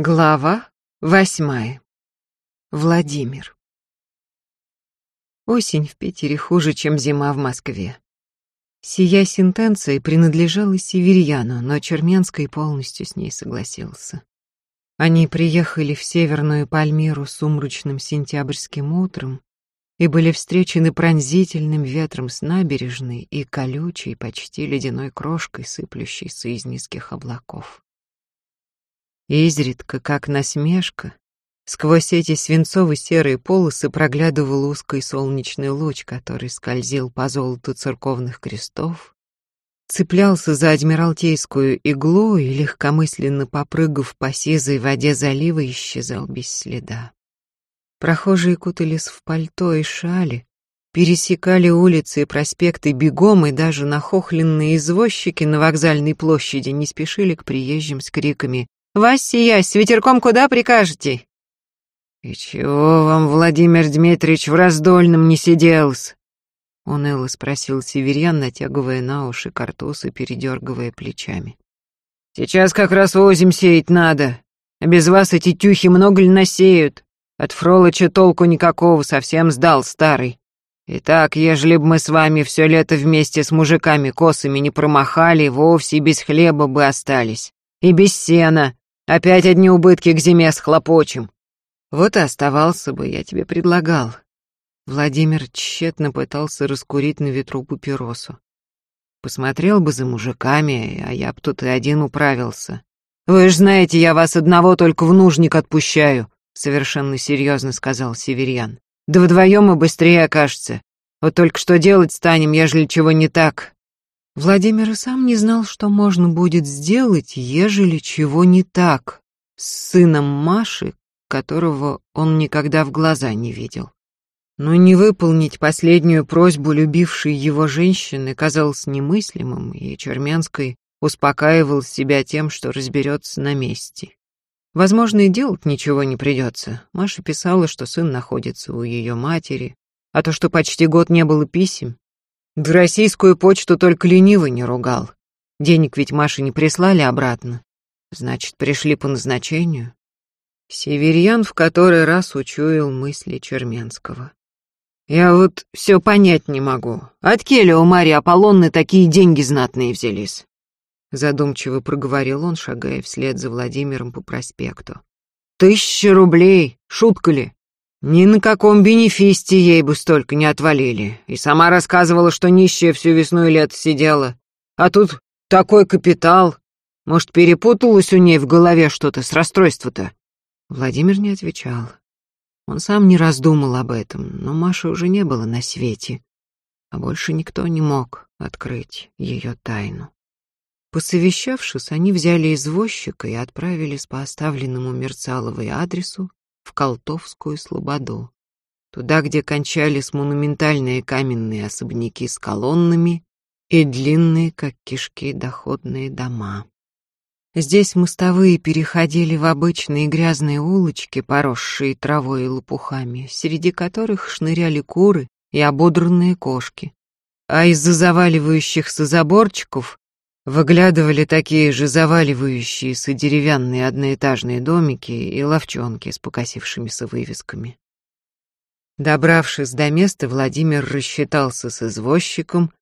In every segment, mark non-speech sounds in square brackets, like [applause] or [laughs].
Глава восьмая. Владимир. Осень в Питере хуже, чем зима в Москве. Сия сентенция принадлежала Северьяну, но Черменский полностью с ней согласился. Они приехали в Северную Пальмиру сумрачным сентябрьским утром и были встречены пронзительным ветром с набережной и колючей, почти ледяной крошкой, сыплющейся из низких облаков. Изредка, как насмешка, сквозь эти свинцово-серые полосы проглядывал узкий солнечный луч, который скользил по золоту церковных крестов, цеплялся за адмиралтейскую иглу и, легкомысленно попрыгав по сизой воде залива, исчезал без следа. Прохожие кутались в пальто и шали, пересекали улицы и проспекты бегом, и даже нахохленные извозчики на вокзальной площади не спешили к приезжим с криками Вася, с ветерком куда прикажете?» «И чего вам, Владимир Дмитриевич, в раздольном не сиделся?» Уныло спросил Северян, натягивая на уши картуз и передергивая плечами. «Сейчас как раз озим сеять надо. А без вас эти тюхи много ли насеют? От Фролыча толку никакого, совсем сдал старый. Итак, ежели б мы с вами все лето вместе с мужиками косами не промахали, вовсе без хлеба бы остались. И без сена. Опять одни убытки к зиме схлопочем. Вот и оставался бы, я тебе предлагал. Владимир тщетно пытался раскурить на ветру папиросу. Посмотрел бы за мужиками, а я б тут и один управился. Вы ж знаете, я вас одного только в нужник отпущаю, совершенно серьезно сказал Северьян. Да вдвоем мы быстрее окажется. Вот только что делать станем, ежели чего не так. Владимир и сам не знал, что можно будет сделать, ежели чего не так, с сыном Маши, которого он никогда в глаза не видел. Но не выполнить последнюю просьбу любившей его женщины казалось немыслимым, и Черменской успокаивал себя тем, что разберется на месте. Возможно, и делать ничего не придется. Маша писала, что сын находится у ее матери, а то, что почти год не было писем, в российскую почту только ленивый не ругал. Денег ведь Маше не прислали обратно. Значит, пришли по назначению. Северьян в который раз учуял мысли Черменского. «Я вот все понять не могу. От Келя у Марии Аполлонны такие деньги знатные взялись?» Задумчиво проговорил он, шагая вслед за Владимиром по проспекту. «Тысяча рублей! Шутка ли? Ни на каком бенефисте ей бы столько не отвалили. И сама рассказывала, что нищая всю весну и лето сидела. А тут такой капитал. Может, перепуталось у ней в голове что-то с расстройства-то? Владимир не отвечал. Он сам не раздумал об этом, но Маши уже не было на свете, а больше никто не мог открыть ее тайну. Посовещавшись, они взяли извозчика и отправились по оставленному Мерцаловой адресу в Колтовскую Слободу, туда, где кончались монументальные каменные особняки с колоннами и длинные, как кишки, доходные дома. Здесь мостовые переходили в обычные грязные улочки, поросшие травой и лопухами, среди которых шныряли куры и ободранные кошки. А из-за заваливающихся заборчиков Выглядывали такие же заваливающиеся деревянные одноэтажные домики и ловчонки с покосившимися вывесками. Добравшись до места, Владимир рассчитался с извозчиком,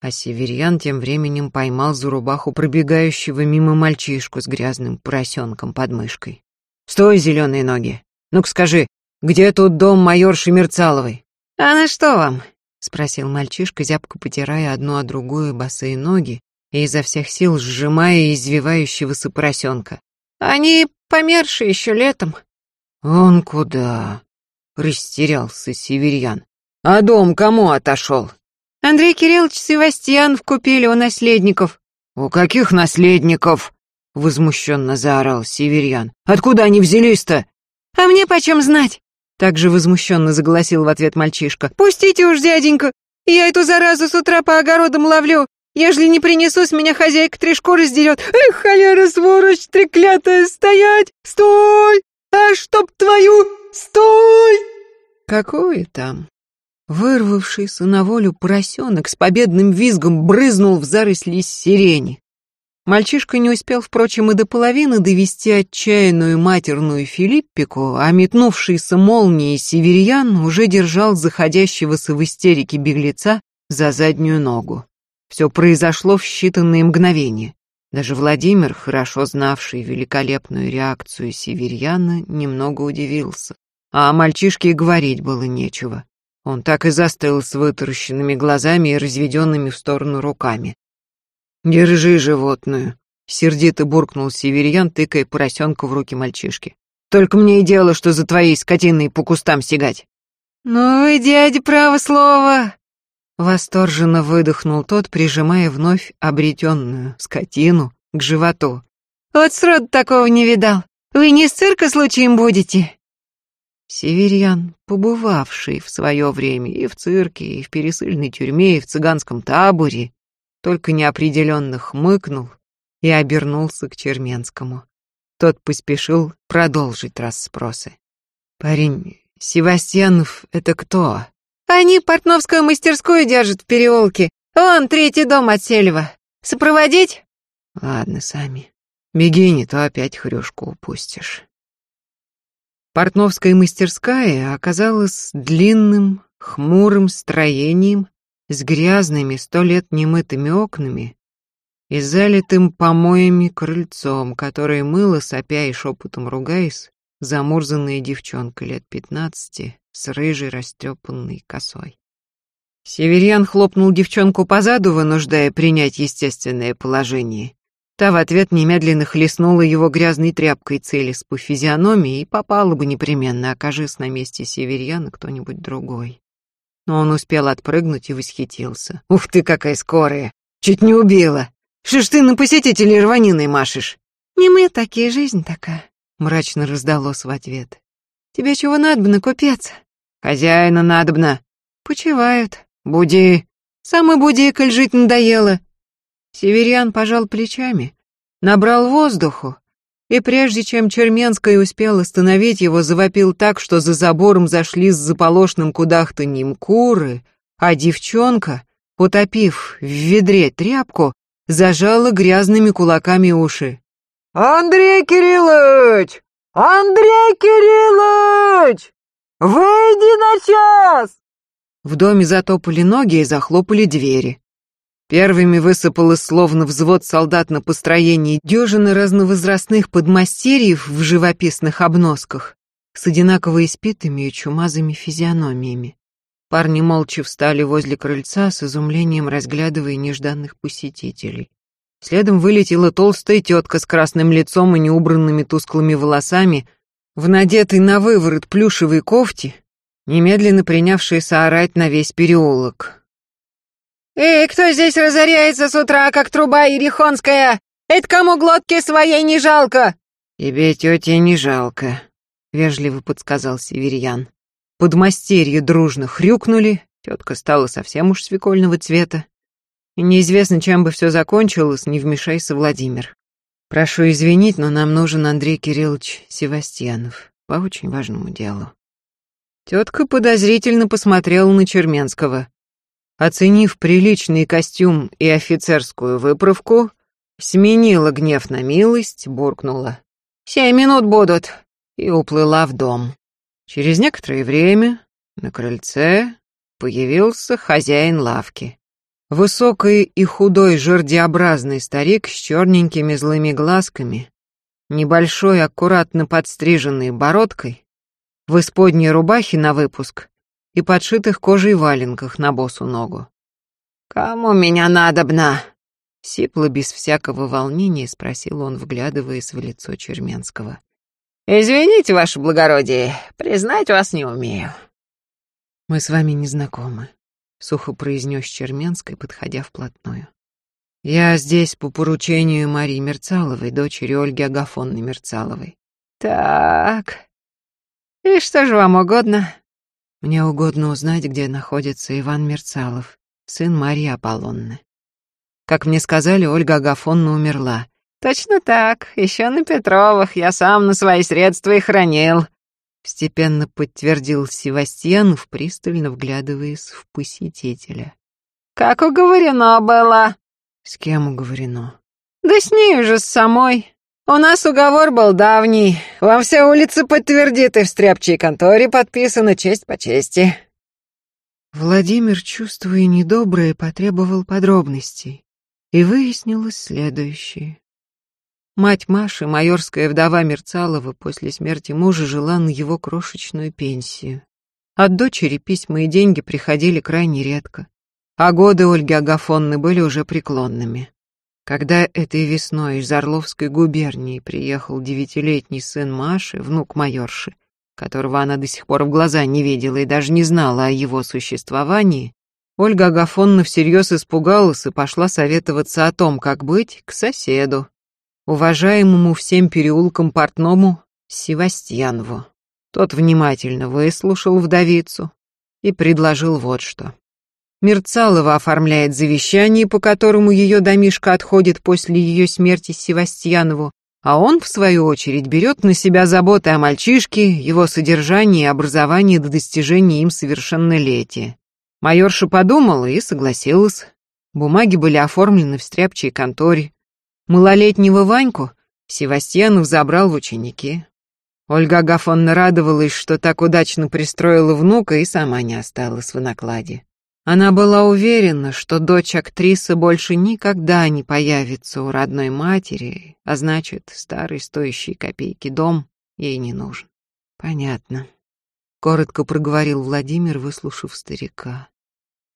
а Северьян тем временем поймал за рубаху пробегающего мимо мальчишку с грязным поросенком под мышкой. «Стой, зеленые ноги! Ну-ка скажи, где тут дом майорши Мерцаловой?» «А на что вам?» — спросил мальчишка, зябко потирая одну о другую босые ноги и изо всех сил сжимая извивающегося поросенка. «Они померши еще летом». «Он куда?» — растерялся северьян. «А дом кому отошел?» «Андрей Кириллович Севастьянов купили у наследников». «У каких наследников?» — возмущенно заорал северьян. «Откуда они взялись-то?» «А мне почем знать?» Также возмущенно заголосил в ответ мальчишка. «Пустите уж, дяденька, я эту заразу с утра по огородам ловлю. Ежели не принесусь, меня хозяйка три шкуры сдерет. Эх, холера, сволочь, треклятая, стоять! Стой! А чтоб твою... Стой!» Какое там? Вырвавшийся на волю поросенок с победным визгом брызнул в заросли сирени. Мальчишка не успел, впрочем, и до половины довести отчаянную матерную Филиппику, а метнувшийся молнией северьян уже держал заходящегося в истерике беглеца за заднюю ногу. Все произошло в считанные мгновения. Даже Владимир, хорошо знавший великолепную реакцию северьяна, немного удивился. А о мальчишке говорить было нечего. Он так и застыл с вытаращенными глазами и разведенными в сторону руками. «Держи животную», — сердито буркнул северьян, тыкая поросенка в руки мальчишки. «Только мне и дело, что за твоей скотиной по кустам сигать». «Ну дядя, право слово!» Восторженно выдохнул тот, прижимая вновь обретенную скотину к животу. «Вот сроду такого не видал. Вы не с цирка случаем будете?» Северьян, побывавший в свое время и в цирке, и в пересыльной тюрьме, и в цыганском таборе, только неопределенно хмыкнул и обернулся к Черменскому. Тот поспешил продолжить расспросы. «Парень, Севастьянов — это кто?» «Они портновскую мастерскую держат в переулке. Вон третий дом от Селева. Сопроводить?» «Ладно, сами. Беги, не то опять хрюшку упустишь». Портновская мастерская оказалась длинным, хмурым строением с грязными, сто лет немытыми окнами и залитым помоями крыльцом, которое мыло, сопя и шепотом ругаясь, замурзанная девчонка лет пятнадцати с рыжей растрепанной косой. Северян хлопнул девчонку по заду, вынуждая принять естественное положение. Та в ответ немедленно хлестнула его грязной тряпкой целясь по физиономии и попала бы непременно, окажись на месте Северьяна кто-нибудь другой. Но он успел отпрыгнуть и восхитился. «Ух ты, какая скорая! Чуть не убила! Что ж ты на посетителей рваниной машешь?» «Не мы такие, жизнь такая», — мрачно раздалось в ответ. «Тебе чего надобно, купец?» «Хозяина надобно». «Почивают». «Буди». «Сам и буди, коль жить надоело». Северян пожал плечами, набрал воздуху, и прежде чем Черменская успел остановить его, завопил так, что за забором зашли с заполошным кудахтаньем куры, а девчонка, утопив в ведре тряпку, зажала грязными кулаками уши. «Андрей Кириллович! Андрей Кириллович! Выйди на час!» В доме затопали ноги и захлопали двери. Первыми высыпалось словно взвод солдат на построении дюжины разновозрастных подмастерьев в живописных обносках с одинаково испитыми и чумазыми физиономиями. Парни молча встали возле крыльца с изумлением разглядывая нежданных посетителей. Следом вылетела толстая тетка с красным лицом и неубранными тусклыми волосами, в надетой на выворот плюшевой кофте, немедленно принявшая соорать на весь переулок. «Эй, кто здесь разоряется с утра, как труба ерехонская? Это кому глотки своей не жалко?» «Тебе, тетя, не жалко», — вежливо подсказал Северьян. Подмастерья дружно хрюкнули, тетка стала совсем уж свекольного цвета. И неизвестно, чем бы все закончилось, не вмешайся, Владимир. Прошу извинить, но нам нужен Андрей Кириллович Севастьянов по очень важному делу. Тетка подозрительно посмотрела на Черменского. Оценив приличный костюм и офицерскую выправку, сменила гнев на милость, буркнула. «Семь минут будут!» и уплыла в дом. Через некоторое время на крыльце появился хозяин лавки. Высокий и худой жердеобразный старик с черненькими злыми глазками, небольшой аккуратно подстриженной бородкой, в исподней рубахе на выпуск и подшитых кожей валенках на босу ногу. «Кому меня надобно?» Сипло, без всякого волнения, спросил он, вглядываясь в лицо Черменского. «Извините, ваше благородие, признать вас не умею». «Мы с вами не знакомы», — сухо произнес Черменской, подходя вплотную. «Я здесь по поручению Марии Мерцаловой, дочери Ольги Агафонны Мерцаловой». «Так, и что же вам угодно?» Мне угодно узнать, где находится Иван Мерцалов, сын Марии Аполлонны. Как мне сказали, Ольга Агафонна умерла. Точно так, еще на Петровых, я сам на свои средства и хранил. Степенно подтвердил Севастьянов, пристально вглядываясь в посетителя. Как уговорено было. С кем уговорено? Да с ней уже с самой. У нас уговор был давний. Вам вся улица подтвердит, и в стряпчей конторе подписано честь по чести. Владимир, чувствуя недоброе, потребовал подробностей. И выяснилось следующее. Мать Маши, майорская вдова Мерцалова, после смерти мужа жила на его крошечную пенсию. От дочери письма и деньги приходили крайне редко, а годы Ольги Агафонны были уже преклонными. Когда этой весной из Орловской губернии приехал девятилетний сын Маши, внук майорши, которого она до сих пор в глаза не видела и даже не знала о его существовании, Ольга Агафонна всерьез испугалась и пошла советоваться о том, как быть, к соседу, уважаемому всем переулкам портному Севастьянову. Тот внимательно выслушал вдовицу и предложил вот что. Мерцалова оформляет завещание, по которому ее домишка отходит после ее смерти Севастьянову, а он, в свою очередь, берет на себя заботы о мальчишке, его содержании и образовании до достижения им совершеннолетия. Майорша подумала и согласилась. Бумаги были оформлены в стряпчей конторе. Малолетнего Ваньку Севастьянов забрал в ученики. Ольга Агафонна радовалась, что так удачно пристроила внука и сама не осталась в накладе. Она была уверена, что дочь актрисы больше никогда не появится у родной матери, а значит, старый стоящий копейки дом ей не нужен. Понятно. Коротко проговорил Владимир, выслушав старика.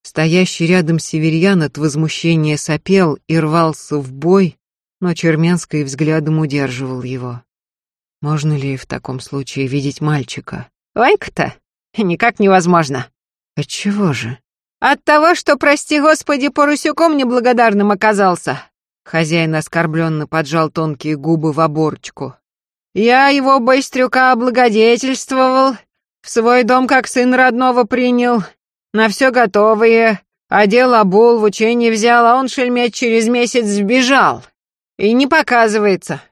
Стоящий рядом северьян от возмущения сопел и рвался в бой, но Черменский взглядом удерживал его. Можно ли в таком случае видеть мальчика? Ванька-то? Никак невозможно. Отчего же? От того, что, прости господи, порусюком неблагодарным оказался. Хозяин оскорбленно поджал тонкие губы в оборочку. Я его быстрюка облагодетельствовал, в свой дом как сын родного принял, на все готовые, одел обул, в учение взял, а он, шельмет, через месяц сбежал. И не показывается.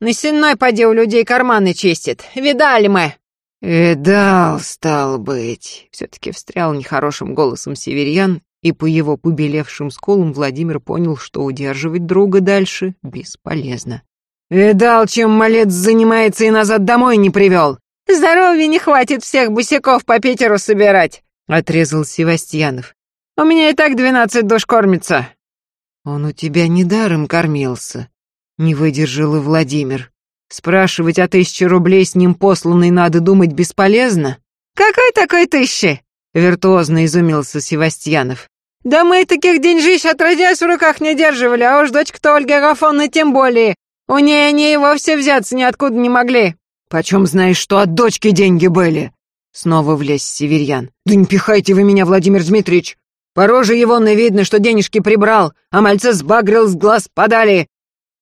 На сенной поди у людей карманы чистит. Видали мы?» «Видал, стал быть», — все-таки встрял нехорошим голосом северьян, и по его побелевшим скулам Владимир понял, что удерживать друга дальше бесполезно. «Видал, чем малец занимается и назад домой не привел. Здоровья не хватит всех босиков по Питеру собирать», — отрезал Севастьянов. «У меня и так двенадцать душ кормится». «Он у тебя недаром кормился», не выдержал и Владимир. Спрашивать о тысяче рублей с ним посланной надо думать бесполезно. «Какой такой тысячи?» — виртуозно изумился Севастьянов. «Да мы таких деньжищ отродясь в руках не держивали, а уж дочка-то Ольга Агафонна тем более. У ней они и вовсе взяться ниоткуда не могли». «Почем знаешь, что от дочки деньги были?» Снова влез Северьян. «Да не пихайте вы меня, Владимир Дмитриевич! По роже его видно, что денежки прибрал, а мальца сбагрил с глаз подали.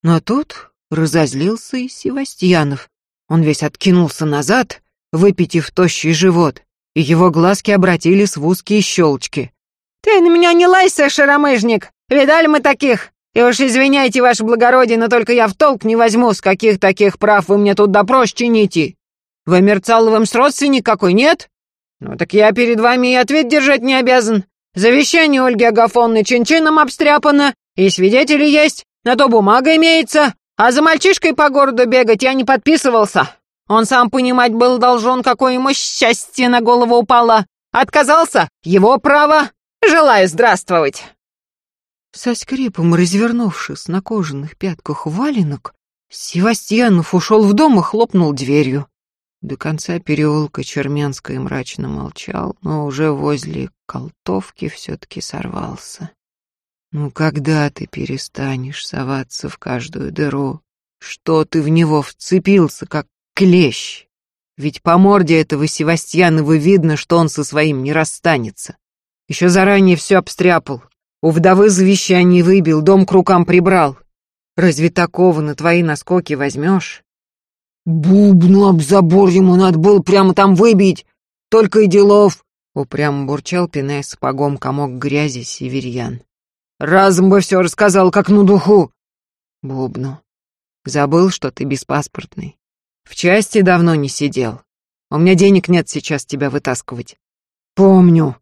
Но тут разозлился и Севастьянов. Он весь откинулся назад, выпитив тощий живот, и его глазки обратились в узкие щелчки. «Ты на меня не лайся, шаромыжник! Видали мы таких! И уж извиняйте, ваше благородие, но только я в толк не возьму, с каких таких прав вы мне тут допрос чините. Вы Мерцаловым с родственник какой, нет? Ну так я перед вами и ответ держать не обязан. Завещание Ольги Агафонны чин-чином обстряпано, и свидетели есть, на то бумага имеется, а за мальчишкой по городу бегать я не подписывался. Он сам понимать был должен, какое ему счастье на голову упало. Отказался? Его право. Желаю здравствовать. Со скрипом развернувшись на кожаных пятках валенок, Севастьянов ушел в дом и хлопнул дверью. До конца переулка Черменская мрачно молчал, но уже возле колтовки все-таки сорвался. Ну когда ты перестанешь соваться в каждую дыру? Что ты в него вцепился, как клещ? Ведь по морде этого Севастьянова видно, что он со своим не расстанется. Еще заранее все обстряпал. У вдовы завещание выбил, дом к рукам прибрал. Разве такого на твои наскоки возьмешь? Бубну об забор ему надо было прямо там выбить. Только и делов. Упрямо бурчал, пиная сапогом комок грязи северьян. Разум бы все рассказал, как на духу. Бубну. Забыл, что ты беспаспортный. В части давно не сидел. У меня денег нет сейчас тебя вытаскивать. Помню.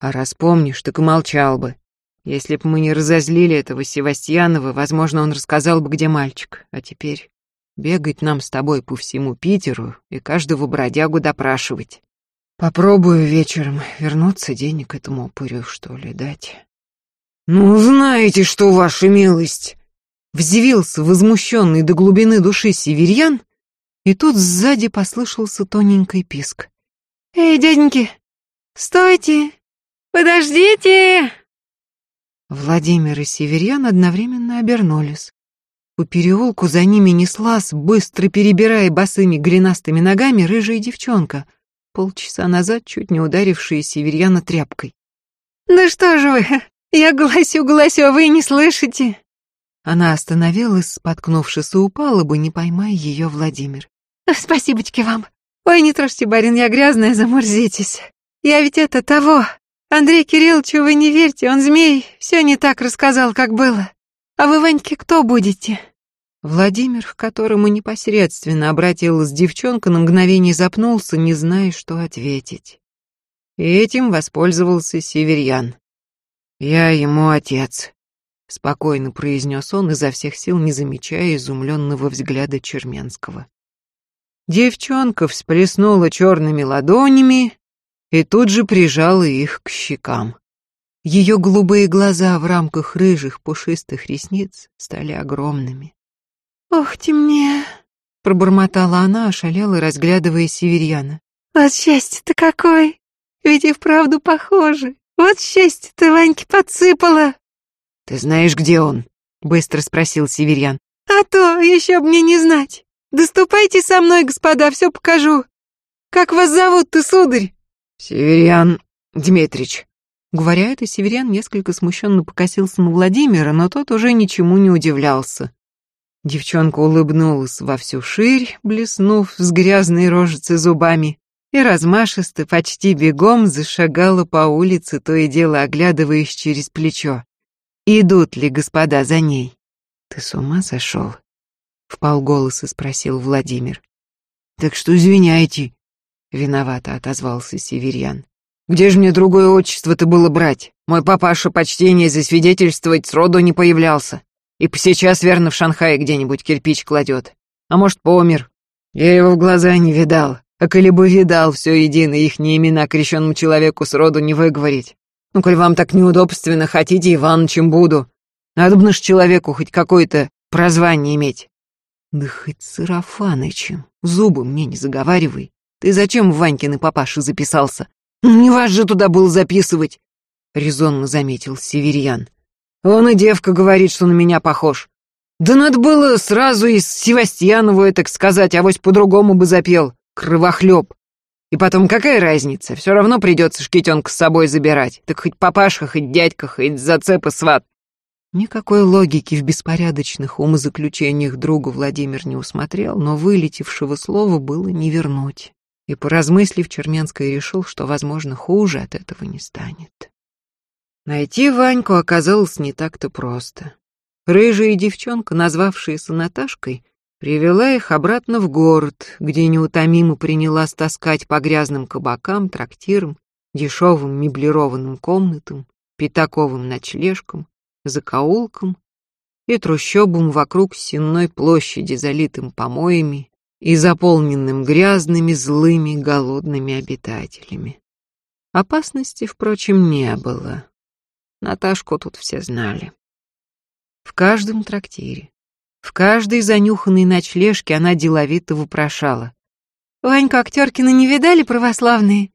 А раз помнишь, так и молчал бы. Если б мы не разозлили этого Севастьянова, возможно, он рассказал бы, где мальчик. А теперь бегать нам с тобой по всему Питеру и каждого бродягу допрашивать. Попробую вечером вернуться денег этому упырю, что ли, дать. «Ну, знаете что, ваша милость!» Взвился возмущенный до глубины души северьян, и тут сзади послышался тоненький писк. «Эй, дяденьки, стойте! Подождите!» Владимир и Северьян одновременно обернулись. По переулку за ними неслась, быстро перебирая босыми гренастыми ногами, рыжая девчонка, полчаса назад чуть не ударившая Северьяна тряпкой. «Да что же вы, [laughs] я гласю-гласю, а вы не слышите?» Она остановилась, споткнувшись, и упала бы, не поймая ее Владимир. «Спасибочки вам. Ой, не трожьте, барин, я грязная, замурзитесь. Я ведь это того. Андрей Кирилловичу вы не верьте, он змей, все не так рассказал, как было. А вы, Ваньке, кто будете?» Владимир, к которому непосредственно обратилась девчонка, на мгновение запнулся, не зная, что ответить. И этим воспользовался Северьян. «Я ему отец», — спокойно произнес он, изо всех сил не замечая изумленного взгляда Черменского. Девчонка всплеснула черными ладонями и тут же прижала их к щекам. Ее голубые глаза в рамках рыжих пушистых ресниц стали огромными. «Ох ты мне!» — пробормотала она, ошалела, разглядывая северьяна. «Вот счастье-то какое! Ведь и вправду похоже!» Вот счастье-то Ваньке подсыпало. Ты знаешь, где он? Быстро спросил Северян. А то, еще б мне не знать. Доступайте со мной, господа, все покажу. Как вас зовут-то, сударь? Северян Дмитрич. Говоря это, Северян несколько смущенно покосился на Владимира, но тот уже ничему не удивлялся. Девчонка улыбнулась во всю ширь, блеснув с грязной рожицей зубами, и размашисто, почти бегом зашагала по улице, то и дело оглядываясь через плечо. Идут ли господа за ней? Ты с ума сошел? Вполголоса спросил Владимир. Так что извиняйте, виновато отозвался Северьян. Где же мне другое отчество-то было брать? Мой папаша почтение засвидетельствовать сроду не появлялся. И сейчас верно в Шанхае где-нибудь кирпич кладет. А может, помер. Я его в глаза не видал. А коли бы видал все едино, их не имена крещенному человеку сроду не выговорить. Ну, коль вам так неудобственно, хотите Иванычем буду. Надо бы наш человеку хоть какое-то прозвание иметь. Да хоть Сарафанычем, зубы мне не заговаривай. Ты зачем в Ванькины папаши записался? Ну, не вас же туда было записывать, резонно заметил Северьян. Он и девка говорит, что на меня похож. Да надо было сразу из Севастьянову так сказать, а вось по-другому бы запел кровохлеб. И потом, какая разница? Все равно придется шкетенка с собой забирать. Так хоть папаша, хоть дядька, хоть зацеп и сват. Никакой логики в беспорядочных умозаключениях друга Владимир не усмотрел, но вылетевшего слова было не вернуть. И, поразмыслив, Черменский решил, что, возможно, хуже от этого не станет. Найти Ваньку оказалось не так-то просто. Рыжая девчонка, назвавшаяся Наташкой, Привела их обратно в город, где неутомимо принялась таскать по грязным кабакам, трактирам, дешевым меблированным комнатам, пятаковым ночлежкам, закоулкам и трущобам вокруг Сенной площади, залитым помоями и заполненным грязными, злыми, голодными обитателями. Опасности, впрочем, не было. Наташку тут все знали. В каждом трактире, в каждой занюханной ночлежке она деловито вопрошала. «Ваньку Актеркина не видали православные?»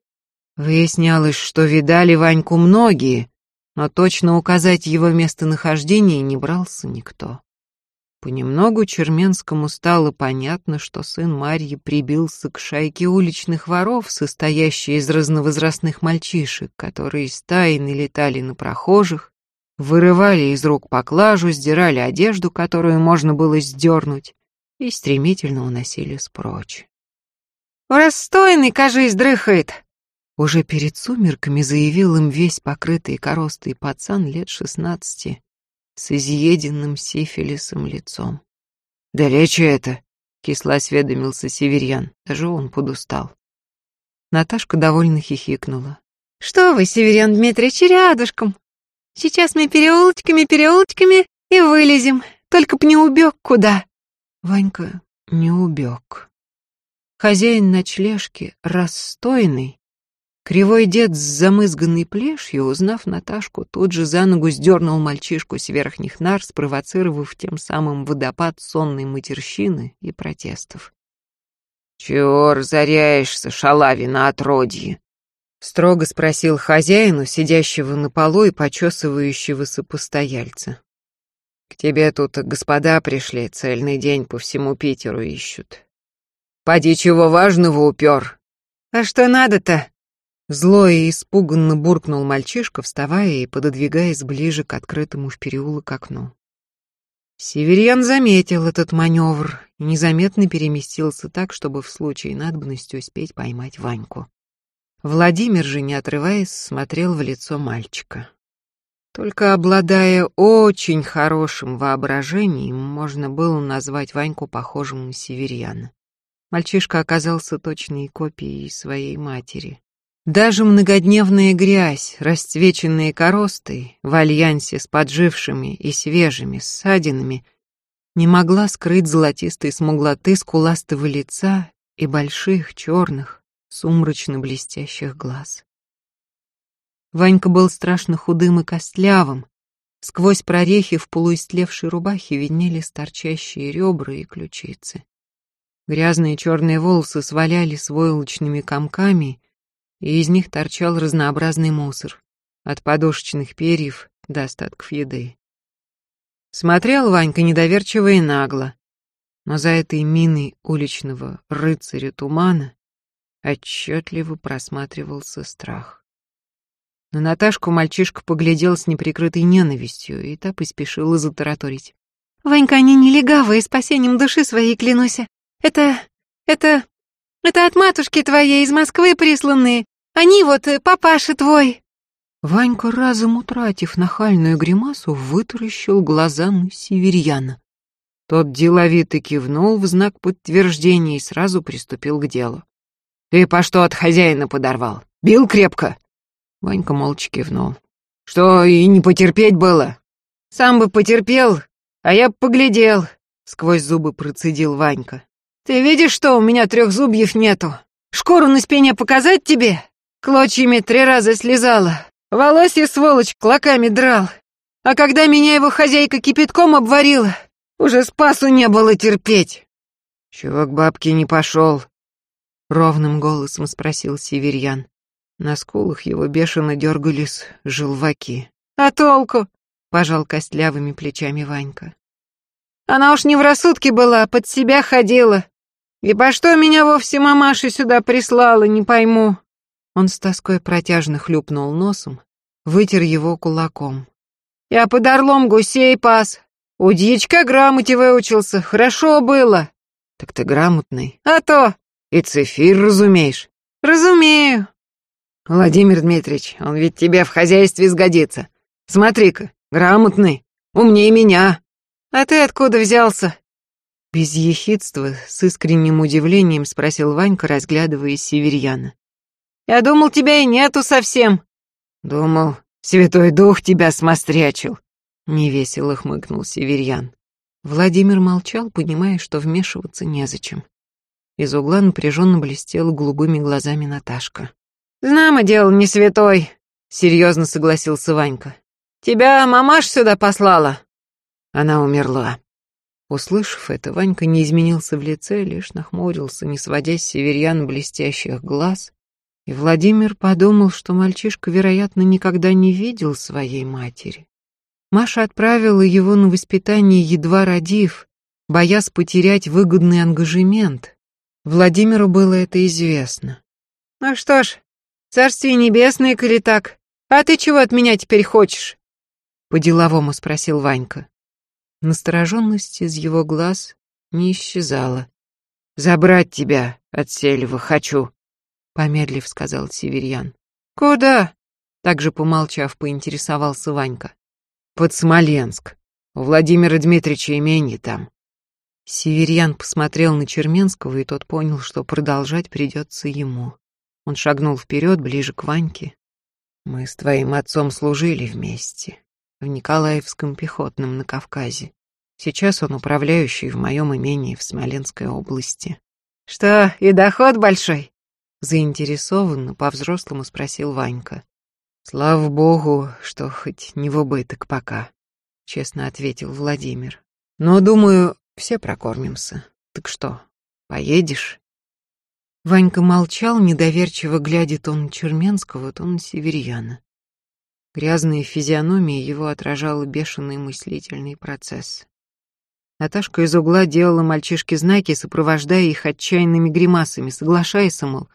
Выяснялось, что видали Ваньку многие, но точно указать его местонахождение не брался никто. Понемногу Черменскому стало понятно, что сын Марьи прибился к шайке уличных воров, состоящей из разновозрастных мальчишек, которые стайно летали на прохожих, вырывали из рук поклажу, сдирали одежду, которую можно было сдернуть, и стремительно уносили прочь. «Расстойный, кажись, дрыхает!» Уже перед сумерками заявил им весь покрытый коростой пацан лет шестнадцати с изъеденным сифилисом лицом. «Далече это!» — кисло осведомился Северьян, даже он подустал. Наташка довольно хихикнула. «Что вы, Северян Дмитриевич, рядышком? Сейчас мы переулочками, переулочками и вылезем. Только б не убег куда. Ванька не убег. Хозяин ночлежки, расстойный, кривой дед с замызганной плешью, узнав Наташку, тут же за ногу сдернул мальчишку с верхних нар, спровоцировав тем самым водопад сонной матерщины и протестов. «Чего разоряешься, шалавина отродье?» Строго спросил хозяину, сидящего на полу и почесывающегося постояльца. «К тебе тут господа пришли, цельный день по всему Питеру ищут. Поди чего важного упер!» «А что надо-то?» Зло и испуганно буркнул мальчишка, вставая и пододвигаясь ближе к открытому в переулок окну. Северьян заметил этот маневр и незаметно переместился так, чтобы в случае надобности успеть поймать Ваньку. Владимир же, не отрываясь, смотрел в лицо мальчика. Только обладая очень хорошим воображением, можно было назвать Ваньку похожим на северьяна. Мальчишка оказался точной копией своей матери. Даже многодневная грязь, расцвеченные коростой, в альянсе с поджившими и свежими ссадинами, не могла скрыть золотистой смуглоты скуластого лица и больших, черных, сумрачно-блестящих глаз. Ванька был страшно худым и костлявым. Сквозь прорехи в полуистлевшей рубахе виднелись торчащие ребра и ключицы. Грязные черные волосы свалялись войлочными комками — и из них торчал разнообразный мусор, от подушечных перьев до остатков еды. Смотрел Ванька недоверчиво и нагло, но за этой миной уличного рыцаря тумана отчетливо просматривался страх. На Наташку мальчишка поглядел с неприкрытой ненавистью, и та поспешила затараторить. «Ванька, они не легавые, спасением души своей клянусь. Это... это... это от матушки твоей из Москвы присланные. Они вот, э, папаша твой!» Ванька, разом утратив нахальную гримасу, вытаращил глаза на северьяна. Тот деловито кивнул в знак подтверждения и сразу приступил к делу. «Ты по что от хозяина подорвал? Бил крепко?» Ванька молча кивнул. «Что, и не потерпеть было?» «Сам бы потерпел, а я б поглядел», — сквозь зубы процедил Ванька. «Ты видишь, что у меня трех зубьев нету? Шкуру на спине показать тебе?» Клочьями три раза слезала. Волосье, сволочь, клоками драл. А когда меня его хозяйка кипятком обварила, уже спасу не было терпеть. «Чего к бабке не пошел?» — ровным голосом спросил Северьян. На скулах его бешено дергались желваки. «А толку?» — пожал костлявыми плечами Ванька. «Она уж не в рассудке была, под себя ходила. И по что меня вовсе мамаша сюда прислала, не пойму. Он с тоской протяжно хлюпнул носом, вытер его кулаком. «Я под орлом гусей пас. У дьячка грамоте выучился. Хорошо было». «Так ты грамотный». «А то». «И цифир разумеешь». «Разумею». «Владимир Дмитриевич, он ведь тебе в хозяйстве сгодится. Смотри-ка, грамотный, умнее меня». «А ты откуда взялся?» Без ехидства, с искренним удивлением спросил Ванька, разглядывая северьяна. Я думал, тебя и нету совсем. Думал, Святой Дух тебя смострячил. Невесело хмыкнул Северьян. Владимир молчал, понимая, что вмешиваться незачем. Из угла напряженно блестела голубыми глазами Наташка. «Знамо дело, не святой», — серьезно согласился Ванька. «Тебя мамаш сюда послала?» Она умерла. Услышав это, Ванька не изменился в лице, лишь нахмурился, не сводя с северьян блестящих глаз, и Владимир подумал, что мальчишка, вероятно, никогда не видел своей матери. Маша отправила его на воспитание, едва родив, боясь потерять выгодный ангажемент. Владимиру было это известно. «Ну что ж, царствие небесное, коли так. А ты чего от меня теперь хочешь?» По-деловому спросил Ванька. Настороженность из его глаз не исчезала. «Забрать тебя от Сельва хочу», помедлив сказал Северьян. Куда? Также помолчав, поинтересовался Ванька. Под Смоленск. У Владимира Дмитриевича имение там. Северьян посмотрел на Черменского, и тот понял, что продолжать придется ему. Он шагнул вперед, ближе к Ваньке. Мы с твоим отцом служили вместе в Николаевском пехотном на Кавказе. Сейчас он управляющий в моем имении в Смоленской области. Что, и доход большой? Заинтересованно по-взрослому спросил Ванька. Слава богу, что хоть не в убыток пока, честно ответил Владимир. Но, думаю, все прокормимся. Так что, поедешь? Ванька молчал, недоверчиво глядя то на Черменского, то на Северьяна. Грязная физиономия его отражала бешеный мыслительный процесс. Наташка из угла делала мальчишке знаки, сопровождая их отчаянными гримасами, соглашаясь, мол,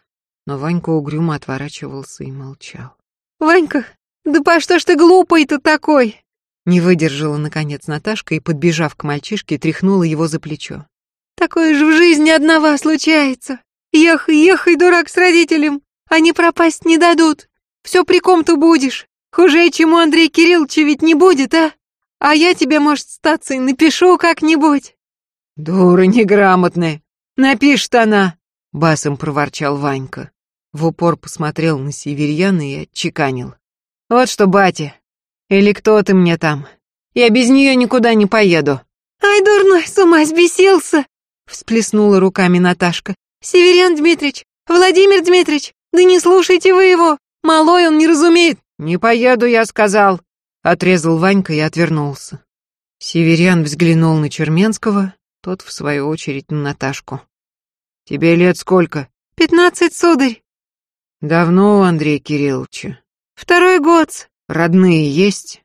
но Ванька угрюмо отворачивался и молчал. «Ванька, да по что ж ты глупый-то такой?» Не выдержала, наконец, Наташка и, подбежав к мальчишке, тряхнула его за плечо. «Такое же в жизни одного случается. Ехай, ехай, дурак, с родителем. Они пропасть не дадут. Все при ком-то будешь. Хуже, чем у Андрея Кирилловича ведь не будет, а? А я тебе, может, статься и напишу как-нибудь». «Дура неграмотная. Напишет она», — басом проворчал Ванька. В упор посмотрел на Северьяна и отчеканил. «Вот что, батя, или кто ты мне там? Я без нее никуда не поеду». «Ай, дурной, с ума сбесился!» Всплеснула руками Наташка. «Северян Дмитрич, Владимир Дмитрич, да не слушайте вы его! Малой он не разумеет!» «Не поеду, я сказал!» Отрезал Ванька и отвернулся. Северян взглянул на Черменского, тот, в свою очередь, на Наташку. «Тебе лет сколько?» «Пятнадцать, сударь». Давно у Андрея Кирилловича. Второй год. Родные есть?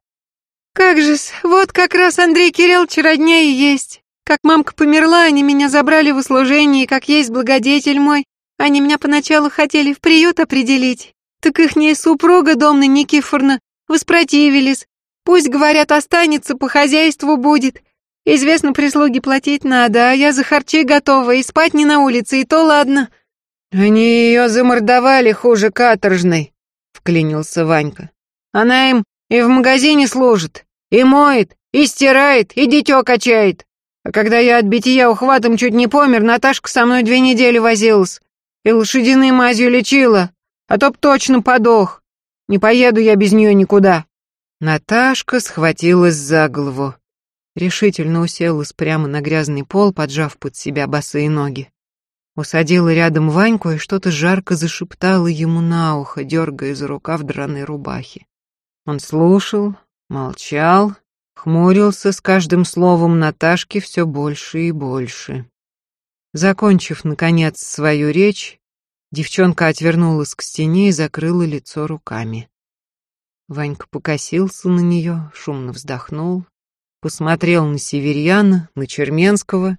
Как же-с, вот как раз Андрей Кириллович родня и есть. Как мамка померла, они меня забрали в услужение, как есть благодетель мой. Они меня поначалу хотели в приют определить. Так ихняя супруга, Домна Никифоровна, воспротивились. Пусть, говорят, останется, по хозяйству будет. Известно, прислуги платить надо, а я за харчи готова, и спать не на улице, и то ладно. «Они ее замордовали хуже каторжной», — вклинился Ванька. «Она им и в магазине служит, и моет, и стирает, и дитё качает. А когда я от бития ухватом чуть не помер, Наташка со мной две недели возилась и лошадиной мазью лечила, а то б точно подох. Не поеду я без нее никуда». Наташка схватилась за голову. Решительно уселась прямо на грязный пол, поджав под себя босые ноги. Усадила рядом Ваньку и что-то жарко зашептала ему на ухо, дергая за рукав драной рубахи. Он слушал, молчал, хмурился с каждым словом Наташки все больше и больше. Закончив, наконец, свою речь, девчонка отвернулась к стене и закрыла лицо руками. Ванька покосился на нее, шумно вздохнул, посмотрел на Северьяна, на Черменского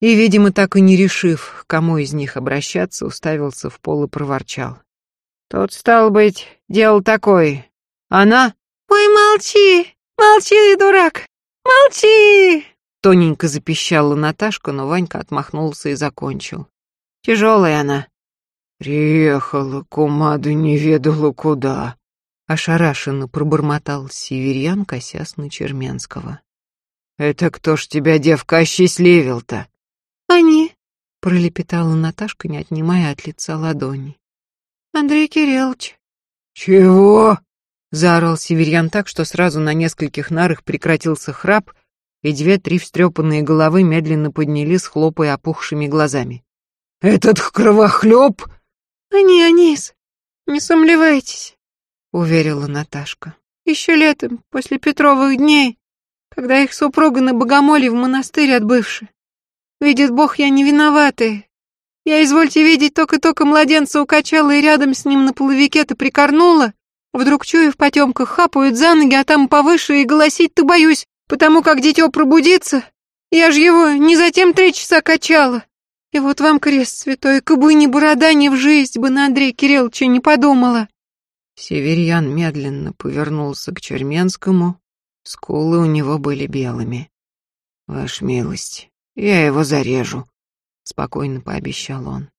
и, видимо, так и не решив, к кому из них обращаться, уставился в пол и проворчал. «Тут, стал быть, дело такое. Она...» «Ой, молчи! Молчи, дурак! Молчи!» Тоненько запищала Наташка, но Ванька отмахнулся и закончил. «Тяжелая она». «Приехала, кума, да не ведала куда», — ошарашенно пробормотал северян, косясь на Черменского. «Это кто ж тебя, девка, осчастливил-то?» «Они», — пролепетала Наташка, не отнимая от лица ладони. «Андрей Кириллович». «Чего?» — заорал Северьян так, что сразу на нескольких нарах прекратился храп, и две-три встрепанные головы медленно поднялись, хлопая опухшими глазами. «Этот кровохлеб?» «Они, Анис, не сомневайтесь», — уверила Наташка. «Еще летом, после Петровых дней, когда их супруга на богомоле в монастырь отбывши. Видит Бог, я не виноватая. Я, извольте видеть, только-только младенца укачала и рядом с ним на половике-то прикорнула. Вдруг чую в потемках, хапают за ноги, а там повыше, и голосить-то боюсь, потому как дитё пробудится. Я ж его не затем три часа качала. И вот вам крест святой, кабы ни борода, ни в жизнь бы на Андрея Кирилловича не подумала. Северьян медленно повернулся к Черменскому. Скулы у него были белыми. «Ваш милость, я его зарежу», — спокойно пообещал он.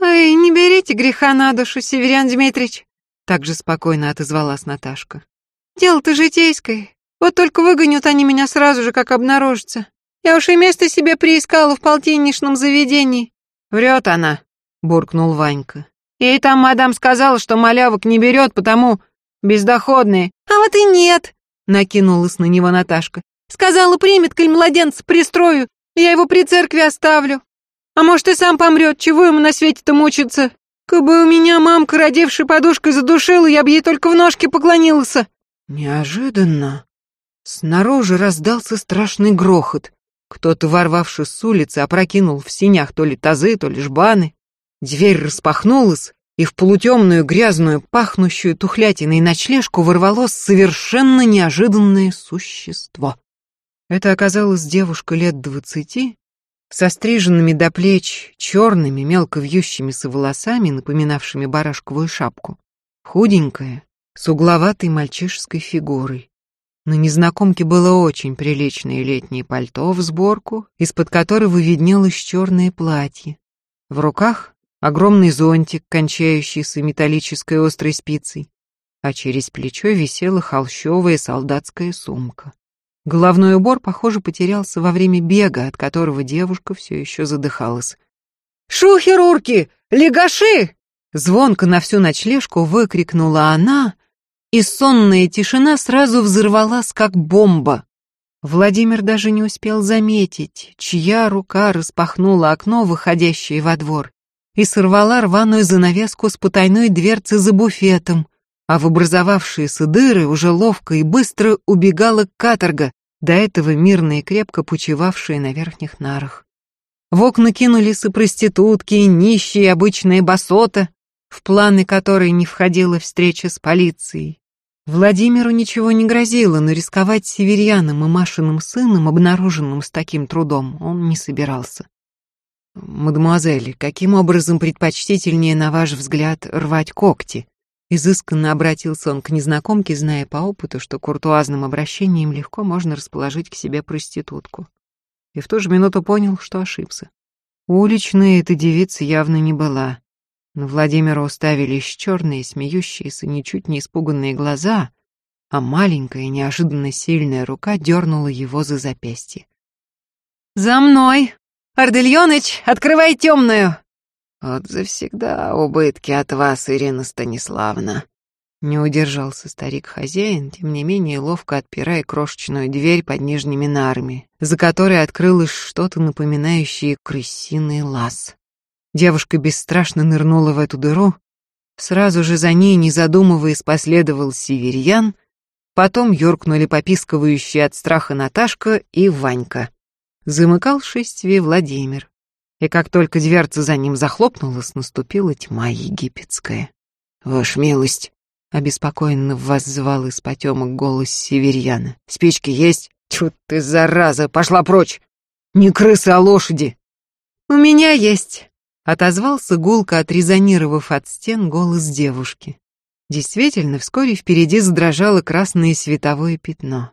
«Ай, не берите греха на душу, Северян Дмитрич», — также спокойно отозвалась Наташка. «Дело-то житейское. Вот только выгонят они меня сразу же, как обнаружится. Я уж и место себе приискала в полтинничном заведении». «Врет она», — буркнул Ванька. Ей там мадам сказала, что малявок не берет, потому бездоходные. А вот и нет, накинулась на него Наташка. Сказала, примет, коль младенца пристрою, я его при церкви оставлю. А может, и сам помрет, чего ему на свете-то мучиться? Кабы у меня мамка, родившая подушкой, задушила, я бы ей только в ножки поклонился. Неожиданно снаружи раздался страшный грохот. Кто-то, ворвавшись с улицы, опрокинул в синях то ли тазы, то ли жбаны. Дверь распахнулась, и в полутемную, грязную, пахнущую тухлятиной ночлежку ворвалось совершенно неожиданное существо. Это оказалась девушка лет двадцати, со стриженными до плеч черными, мелко вьющимися волосами, напоминавшими барашковую шапку, худенькая, с угловатой мальчишеской фигурой. На незнакомке было очень приличное летнее пальто в сборку, из-под которого виднелось черное платье. В руках огромный зонтик, кончающийся металлической острой спицей, а через плечо висела холщовая солдатская сумка. Головной убор, похоже, потерялся во время бега, от которого девушка все еще задыхалась. «Шухерурки! Легаши!» Звонко на всю ночлежку выкрикнула она, и сонная тишина сразу взорвалась, как бомба. Владимир даже не успел заметить, чья рука распахнула окно, выходящее во двор, и сорвала рваную занавеску с потайной дверцы за буфетом, а в образовавшиеся дыры уже ловко и быстро убегала каторга, до этого мирно и крепко почивавшая на верхних нарах. В окна кинулись и проститутки, и нищие, и обычная басота, в планы которой не входила встреча с полицией. Владимиру ничего не грозило, но рисковать северяном и Машиным сыном, обнаруженным с таким трудом, он не собирался. «Мадемуазель, каким образом предпочтительнее, на ваш взгляд, рвать когти?» Изысканно обратился он к незнакомке, зная по опыту, что куртуазным обращением легко можно расположить к себе проститутку. И в ту же минуту понял, что ошибся. Уличная эта девица явно не была. На Владимира уставились черные, смеющиеся, ничуть не испуганные глаза, а маленькая, неожиданно сильная рука дернула его за запястье. «За мной! Ардельоныч, открывай темную!» «Вот завсегда убытки от вас, Ирина Станиславна!» Не удержался старик-хозяин, тем не менее ловко отпирая крошечную дверь под нижними нарами, за которой открылось что-то напоминающее крысиный лаз. Девушка бесстрашно нырнула в эту дыру. Сразу же за ней, не задумываясь, последовал северьян, потом юркнули попискивающие от страха Наташка и Ванька. Замыкал шествие Владимир. И как только дверца за ним захлопнулась, наступила тьма египетская. «Ваша милость!» — обеспокоенно воззвал из потемок голос северьяна. «Спички есть? Тьфу ты, зараза, пошла прочь! Не крысы, а лошади!» «У меня есть!» Отозвался гулко, отрезонировав от стен голос девушки. Действительно, вскоре впереди задрожало красное световое пятно.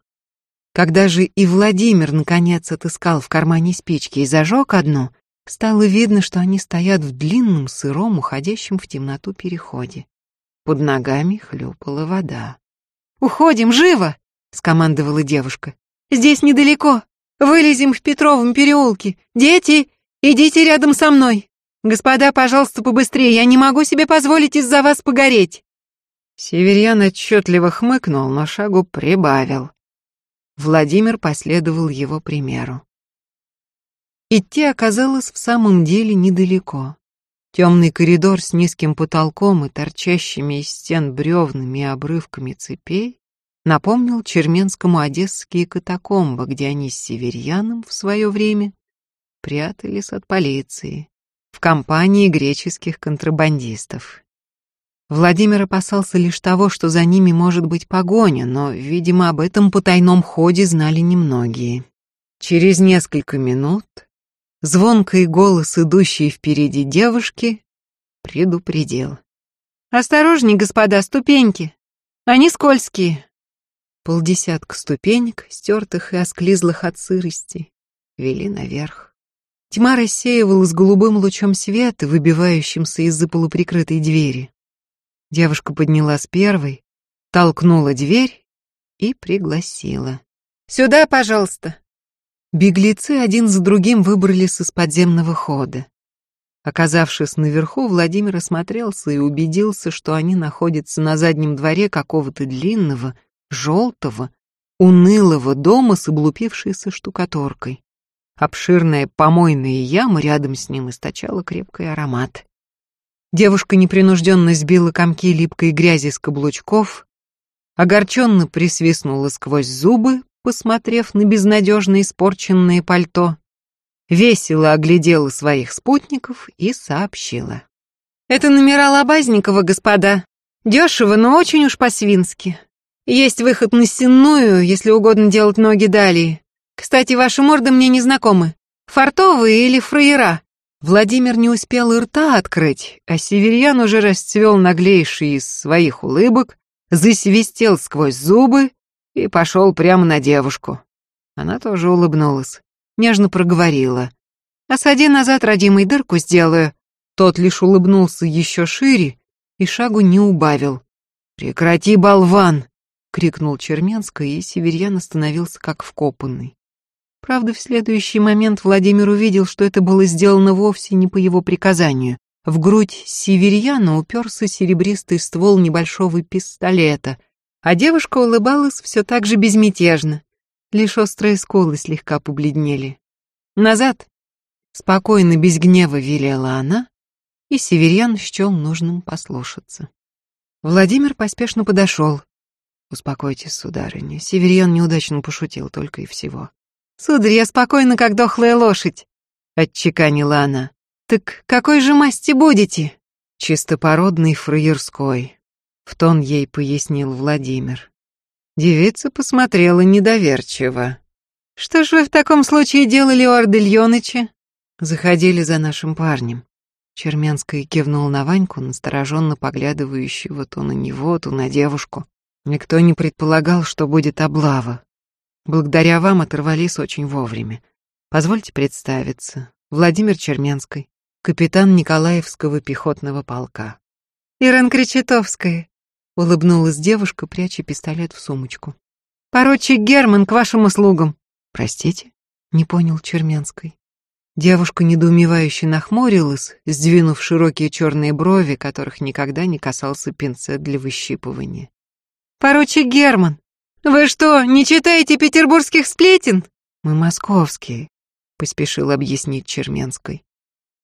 Когда же и Владимир наконец отыскал в кармане спички и зажег одну, стало видно, что они стоят в длинном, сыром, уходящем в темноту переходе. Под ногами хлюпала вода. «Уходим, живо!» — скомандовала девушка. «Здесь недалеко. Вылезем в Петровом переулке. Дети, идите рядом со мной!» «Господа, пожалуйста, побыстрее, я не могу себе позволить из-за вас погореть!» Северьян отчетливо хмыкнул, но шагу прибавил. Владимир последовал его примеру. Идти оказалось в самом деле недалеко. Темный коридор с низким потолком и торчащими из стен бревнами и обрывками цепей напомнил черменскому одесские катакомбы, где они с северьяном в свое время прятались от полиции в компании греческих контрабандистов. Владимир опасался лишь того, что за ними может быть погоня, но, видимо, об этом потайном ходе знали немногие. Через несколько минут звонкий голос, идущий впереди девушки, предупредил. «Осторожней, господа, ступеньки! Они скользкие!» Полдесятка ступенек, стертых и осклизлых от сырости, вели наверх. Тьма рассеивалась голубым лучом света, выбивающимся из-за полуприкрытой двери. Девушка поднялась первой, толкнула дверь и пригласила. «Сюда, пожалуйста!» Беглецы один за другим выбрались из подземного хода. Оказавшись наверху, Владимир осмотрелся и убедился, что они находятся на заднем дворе какого-то длинного, желтого, унылого дома с облупившейся штукатуркой. Обширная помойная яма рядом с ним источала крепкий аромат. Девушка непринужденно сбила комки липкой грязи с каблучков, огорченно присвистнула сквозь зубы, посмотрев на безнадежно испорченное пальто, весело оглядела своих спутников и сообщила. «Это номера Лобазникова, господа. Дешево, но очень уж по-свински. Есть выход на сенную, если угодно делать ноги далее. Кстати, ваши морды мне не знакомы. Фартовые или фраера?» Владимир не успел и рта открыть, а Северьян уже расцвел наглейший из своих улыбок, засвистел сквозь зубы и пошел прямо на девушку. Она тоже улыбнулась, нежно проговорила. «Осади назад, родимый, дырку сделаю». Тот лишь улыбнулся еще шире и шагу не убавил. «Прекрати, болван!» — крикнул Черменская, и Северьян остановился как вкопанный. Правда, в следующий момент Владимир увидел, что это было сделано вовсе не по его приказанию. В грудь Северьяна уперся серебристый ствол небольшого пистолета, а девушка улыбалась все так же безмятежно. Лишь острые скулы слегка побледнели. «Назад!» Спокойно, без гнева велела она, и Северьян счел нужным послушаться. Владимир поспешно подошел. «Успокойтесь, сударыня, Северьян неудачно пошутил только и всего». «Сударь, я спокойна, как дохлая лошадь», — отчеканила она. «Так какой же масти будете?» «Чистопородный фраерской», — в тон ей пояснил Владимир. Девица посмотрела недоверчиво. «Что ж вы в таком случае делали у Ардельоныча?» «Заходили за нашим парнем». Черменская кивнул на Ваньку, настороженно поглядывающего то на него, то на девушку. Никто не предполагал, что будет облава. Благодаря вам оторвались очень вовремя. Позвольте представиться. Владимир Черменский, капитан Николаевского пехотного полка. Ирен Кречетовская, улыбнулась девушка, пряча пистолет в сумочку. Поручик Герман к вашим услугам. Простите? Не понял Черменский. Девушка недоумевающе нахмурилась, сдвинув широкие черные брови, которых никогда не касался пинцет для выщипывания. «Поручик Герман, «Вы что, не читаете петербургских сплетен?» «Мы московские», — поспешил объяснить Черменской.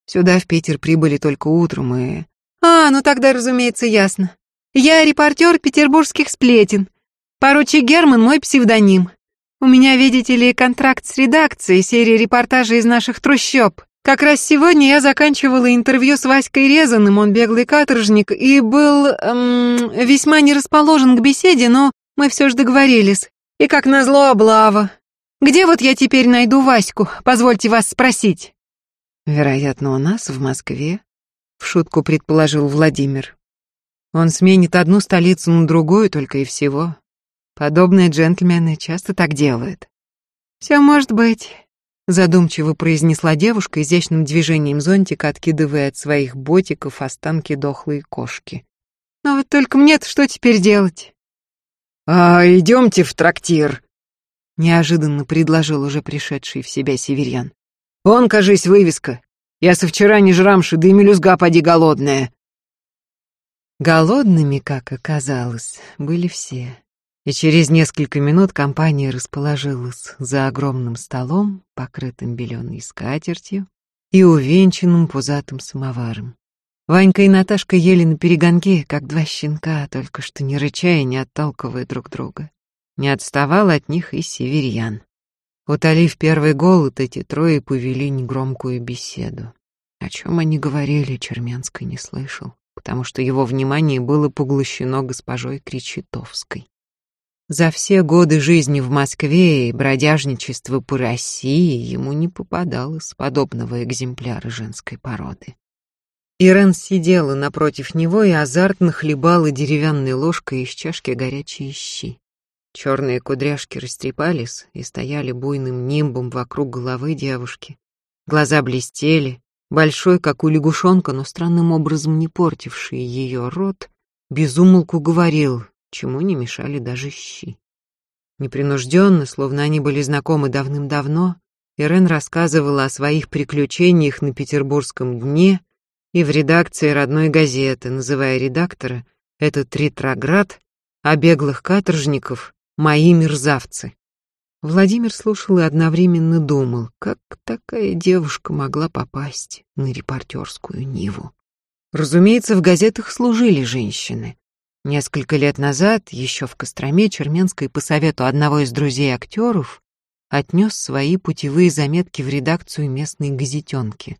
«Сюда в Питер прибыли только утром и...» «А, ну тогда, разумеется, ясно. Я репортер петербургских сплетен. Поручик Герман мой псевдоним. У меня, видите ли, контракт с редакцией, серии репортажей из наших трущоб. Как раз сегодня я заканчивала интервью с Васькой Резаным, он беглый каторжник, и был эм, весьма не расположен к беседе, но мы все же договорились. И как назло облава. Где вот я теперь найду Ваську? Позвольте вас спросить. Вероятно, у нас в Москве, в шутку предположил Владимир. Он сменит одну столицу на другую только и всего. Подобные джентльмены часто так делают. Все может быть, задумчиво произнесла девушка изящным движением зонтика, откидывая от своих ботиков останки дохлой кошки. Но вот только мне-то что теперь делать? «А идемте в трактир», — неожиданно предложил уже пришедший в себя северян. «Вон, кажись, вывеска. Я со вчера не жрамши, да и мелюзга поди голодная». Голодными, как оказалось, были все. И через несколько минут компания расположилась за огромным столом, покрытым беленой скатертью и увенчанным пузатым самоваром. Ванька и Наташка ели на перегонки, как два щенка, только что не рыча и не отталкивая друг друга. Не отставал от них и северьян. Утолив первый голод, эти трое повели негромкую беседу. О чем они говорили, Черменский не слышал, потому что его внимание было поглощено госпожой Кречетовской. За все годы жизни в Москве и бродяжничества по России ему не попадалось подобного экземпляра женской породы. Ирен сидела напротив него и азартно хлебала деревянной ложкой из чашки горячие щи. Черные кудряшки растрепались и стояли буйным нимбом вокруг головы девушки. Глаза блестели, большой, как у лягушонка, но странным образом не портивший ее рот, безумолку говорил, чему не мешали даже щи. Непринужденно, словно они были знакомы давным-давно, Ирен рассказывала о своих приключениях на петербургском дне — и в редакции родной газеты, называя редактора этот ретроград, а беглых каторжников «мои мерзавцы». Владимир слушал и одновременно думал, как такая девушка могла попасть на репортерскую Ниву. Разумеется, в газетах служили женщины. Несколько лет назад, еще в Костроме, Черменской по совету одного из друзей актеров отнес свои путевые заметки в редакцию местной газетенки.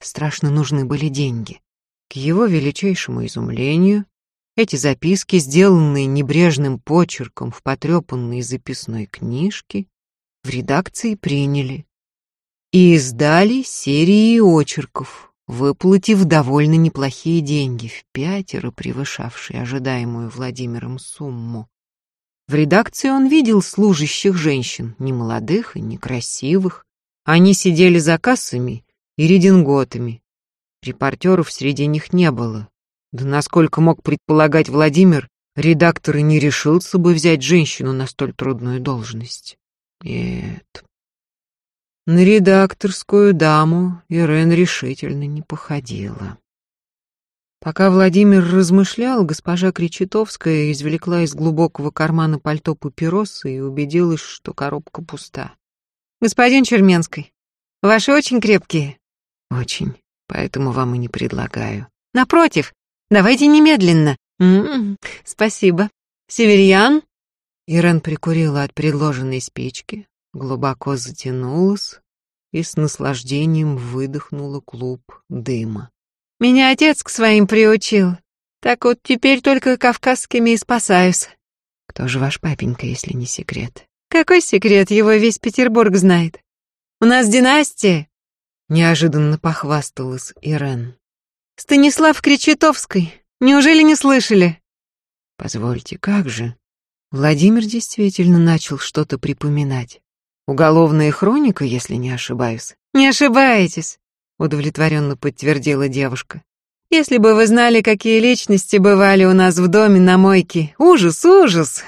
Страшно нужны были деньги. К его величайшему изумлению, эти записки, сделанные небрежным почерком в потрепанной записной книжке, в редакции приняли и издали серии очерков, выплатив довольно неплохие деньги, в пятеро превышавшие ожидаемую Владимиром сумму. В редакции он видел служащих женщин, не молодых и не красивых. Они сидели за кассами и рединготами. Репортеров среди них не было, да насколько мог предполагать Владимир, редактор и не решился бы взять женщину на столь трудную должность. Нет. На редакторскую даму Ирен решительно не походила. Пока Владимир размышлял, госпожа Кречетовская извлекла из глубокого кармана пальто папиросы и убедилась, что коробка пуста. «Господин Черменский, ваши очень крепкие?» «Очень, поэтому вам и не предлагаю». «Напротив, Давайте немедленно. М -м -м, спасибо. Северьян? Ирен прикурила от предложенной спички, глубоко затянулась и с наслаждением выдохнула клуб дыма. Меня отец к своим приучил. Так вот теперь только кавказскими и спасаюсь. Кто же ваш папенька, если не секрет? Какой секрет, его весь Петербург знает. У нас династия. Неожиданно похвасталась Ирен. Станислав Кречетовский. Неужели не слышали? Позвольте, как же? Владимир действительно начал что-то припоминать. Уголовная хроника, если не ошибаюсь. Не ошибаетесь, удовлетворенно подтвердила девушка. Если бы вы знали, какие личности бывали у нас в доме на мойке. Ужас, ужас.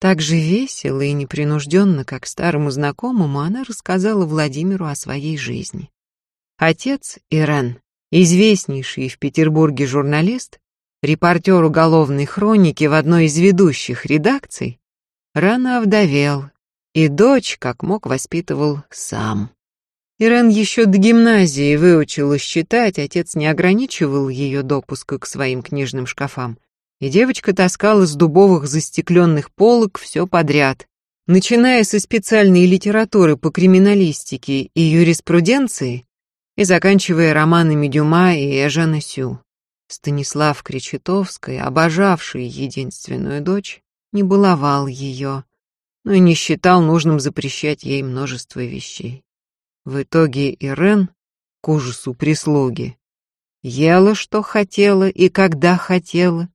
Так же весело и непринужденно, как старому знакомому, она рассказала Владимиру о своей жизни. Отец, Ирен, известнейший в Петербурге журналист, репортер уголовной хроники в одной из ведущих редакций, рано овдовел, и дочь, как мог, воспитывал сам. Ирен еще до гимназии выучилась читать, отец не ограничивал ее допуска к своим книжным шкафам, и девочка таскала с дубовых застекленных полок все подряд, начиная со специальной литературы по криминалистике и юриспруденции и заканчивая романами Дюма и Эжена Сю. Станислав Кречетовский, обожавший единственную дочь, не баловал ее, но и не считал нужным запрещать ей множество вещей. В итоге Ирен, к ужасу прислуги, ела, что хотела и когда хотела,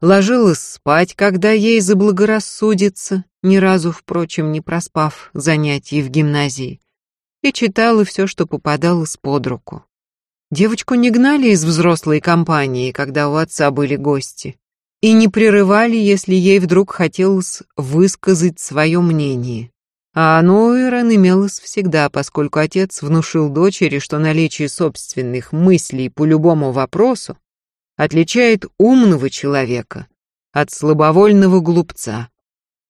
ложилась спать, когда ей заблагорассудится, ни разу, впрочем, не проспав занятий в гимназии, и читала все, что попадалось под руку. Девочку не гнали из взрослой компании, когда у отца были гости, и не прерывали, если ей вдруг хотелось высказать свое мнение. А оно Ирен имелось всегда, поскольку отец внушил дочери, что наличие собственных мыслей по любому вопросу отличает умного человека от слабовольного глупца.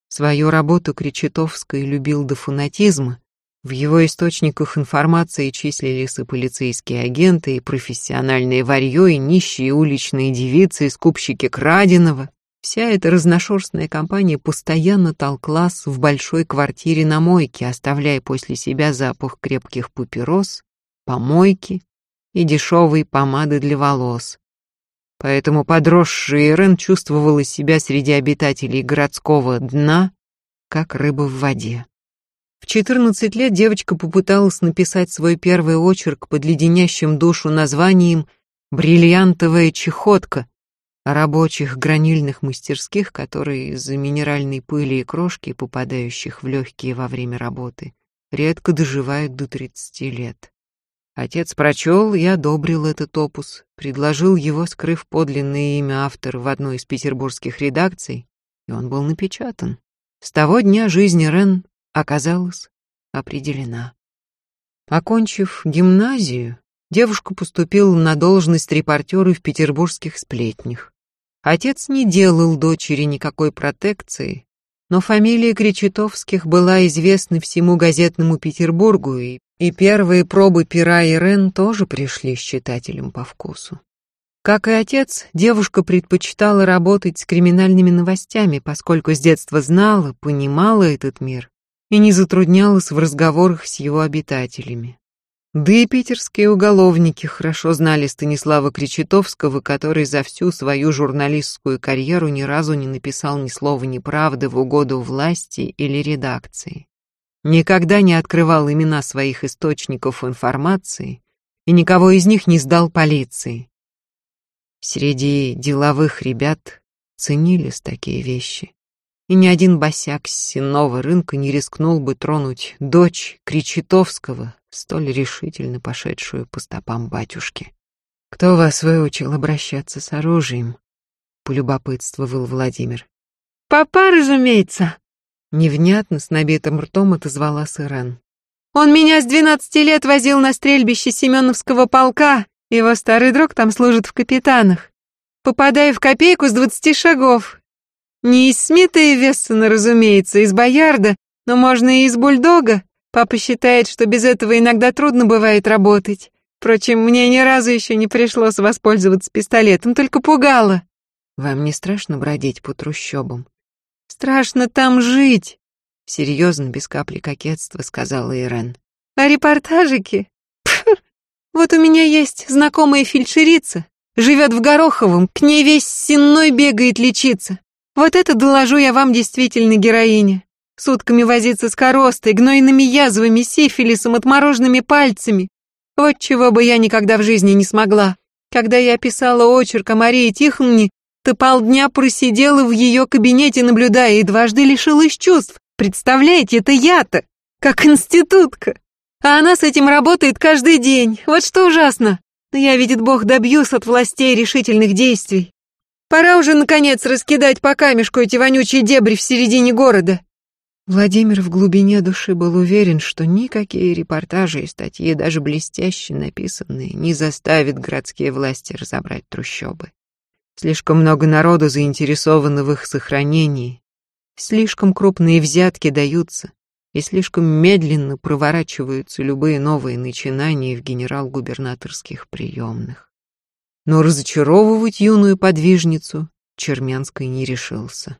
Свою работу Кречетовская любил до фанатизма в его источниках информации числились и полицейские агенты, и профессиональные варьё, и нищие уличные девицы, и скупщики краденого. Вся эта разношерстная компания постоянно толклась в большой квартире на мойке, оставляя после себя запах крепких папирос, помойки и дешевой помады для волос. Поэтому подросшая Ирен чувствовала себя среди обитателей городского дна, как рыба в воде. В 14 лет девочка попыталась написать свой первый очерк под леденящим душу названием «Бриллиантовая чехотка» о рабочих гранильных мастерских, которые из-за минеральной пыли и крошки, попадающих в легкие во время работы, редко доживают до 30 лет. Отец прочел и одобрил этот опус, предложил его, скрыв подлинное имя автора в одной из петербургских редакций, и он был напечатан. С того дня жизнь Рен оказалась определена. Окончив гимназию, девушка поступила на должность репортера в петербургских сплетнях. Отец не делал дочери никакой протекции, но фамилия Кречетовских была известна всему газетному Петербургу, и, и первые пробы пера и Рен тоже пришли с читателем по вкусу. Как и отец, девушка предпочитала работать с криминальными новостями, поскольку с детства знала, понимала этот мир и не затруднялась в разговорах с его обитателями. Да и питерские уголовники хорошо знали Станислава Кречетовского, который за всю свою журналистскую карьеру ни разу не написал ни слова неправды в угоду власти или редакции. Никогда не открывал имена своих источников информации и никого из них не сдал полиции. Среди деловых ребят ценились такие вещи. И ни один босяк с сенного рынка не рискнул бы тронуть дочь Кречетовского, столь решительно пошедшую по стопам батюшки. «Кто вас выучил обращаться с оружием?» — полюбопытствовал Владимир. «Папа, разумеется!» Невнятно с набитым ртом отозвалась Ирен. «Он меня с двенадцати лет возил на стрельбище Семеновского полка, его старый друг там служит в капитанах. Попадаю в копейку с двадцати шагов. Не из Смита и Вессона, разумеется, из Боярда, но можно и из Бульдога. Папа считает, что без этого иногда трудно бывает работать. Впрочем, мне ни разу еще не пришлось воспользоваться пистолетом, только пугало. Вам не страшно бродить по трущобам? Страшно там жить, серьезно, без капли кокетства, сказала Ирен. А репортажики? Вот у меня есть знакомая фельдшерица, живет в Гороховом, к ней весь сенной бегает лечиться. Вот это, доложу я вам, действительно героиня. Сутками возиться с коростой, гнойными язвами, сифилисом, отмороженными пальцами. Вот чего бы я никогда в жизни не смогла. Когда я писала очерк о Марии Тихоновне, то полдня просидела в ее кабинете, наблюдая, и дважды лишилась чувств. Представляете, это я-то, как институтка. А она с этим работает каждый день. Вот что ужасно. Но я, видит Бог, добьюсь от властей решительных действий. Пора уже, наконец, раскидать по камешку эти вонючие дебри в середине города. Владимир в глубине души был уверен, что никакие репортажи и статьи, даже блестяще написанные, не заставят городские власти разобрать трущобы. Слишком много народу заинтересовано в их сохранении, слишком крупные взятки даются, и слишком медленно проворачиваются любые новые начинания в генерал-губернаторских приемных. Но разочаровывать юную подвижницу Черменской не решился.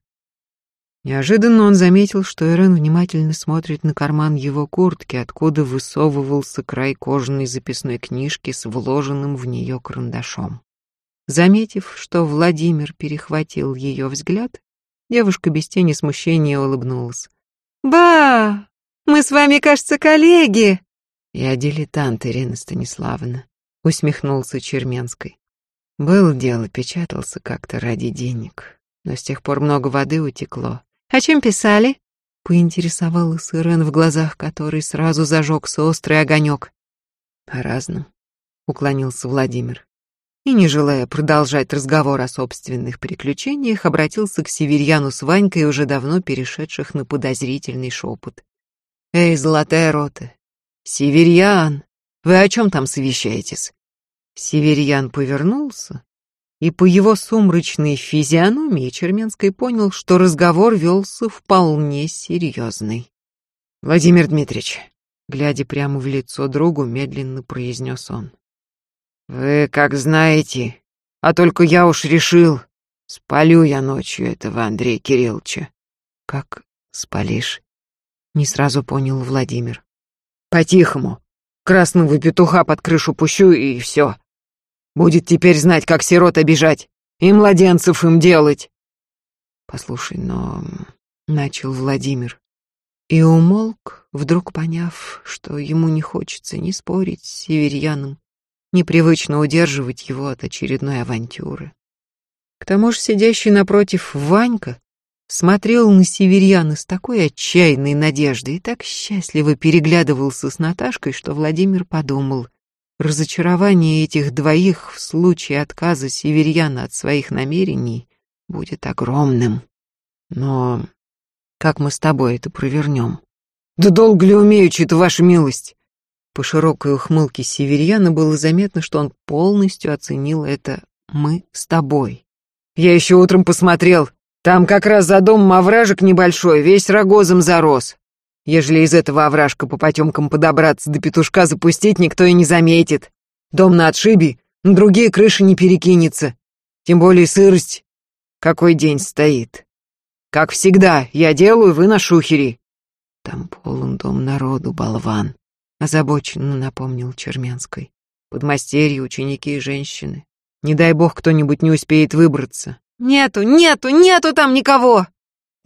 Неожиданно он заметил, что Ирен внимательно смотрит на карман его куртки, откуда высовывался край кожаной записной книжки с вложенным в нее карандашом. Заметив, что Владимир перехватил ее взгляд, девушка без тени смущения улыбнулась. «Ба! Мы с вами, кажется, коллеги!» «Я дилетант, Ирина Станиславовна», — усмехнулся Черменской. «Было дело, печатался как-то ради денег, но с тех пор много воды утекло». «О чем писали?» — поинтересовалась Ирен, в глазах которой сразу зажегся острый огонек. «О разном», — уклонился Владимир. И, не желая продолжать разговор о собственных приключениях, обратился к северьяну с Ванькой, уже давно перешедших на подозрительный шепот. «Эй, золотая рота! Северьян! Вы о чем там совещаетесь?» Северьян повернулся, и по его сумрачной физиономии Черменский понял, что разговор велся вполне серьезный. «Владимир Дмитриевич», глядя прямо в лицо другу, медленно произнес он. «Вы как знаете, а только я уж решил, спалю я ночью этого Андрея Кирилловича». «Как спалишь?» Не сразу понял Владимир. По-тихому. Красного петуха под крышу пущу и все. Будет теперь знать, как сирот обижать и младенцев им делать. Послушай, но... Начал Владимир. И умолк, вдруг поняв, что ему не хочется ни спорить с северьяном, непривычно удерживать его от очередной авантюры. К тому же сидящий напротив Ванька смотрел на северьяна с такой отчаянной надеждой и так счастливо переглядывался с Наташкой, что Владимир подумал, разочарование этих двоих в случае отказа северьяна от своих намерений будет огромным. Но как мы с тобой это провернем? Да долго ли умеючи-то, ваша милость? По широкой ухмылке северьяна было заметно, что он полностью оценил это «мы с тобой». «Я еще утром посмотрел. Там как раз за домом овражек небольшой, весь рогозом зарос. Ежели из этого овражка по потемкам подобраться до петушка запустить, никто и не заметит. Дом на отшибе, на другие крыши не перекинется. Тем более сырость. Какой день стоит. Как всегда, я делаю, вы на шухере». «Там полон дом народу, болван», озабоченно напомнил Черменской. Подмастерья, ученики и женщины. Не дай бог кто-нибудь не успеет выбраться. Нету, нету, нету там никого!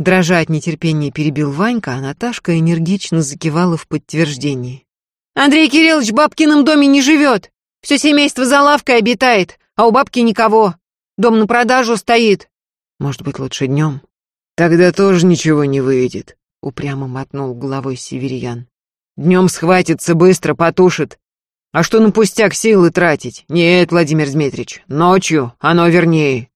Дрожа от нетерпения перебил Ванька, а Наташка энергично закивала в подтверждении. Андрей Кириллович в бабкином доме не живет. Все семейство за лавкой обитает, а у бабки никого. Дом на продажу стоит. Может быть, лучше днем? Тогда тоже ничего не выйдет, упрямо мотнул головой северьян. Днем схватится, быстро потушит. А что на пустяк силы тратить? Нет, Владимир Дмитриевич, ночью оно вернее.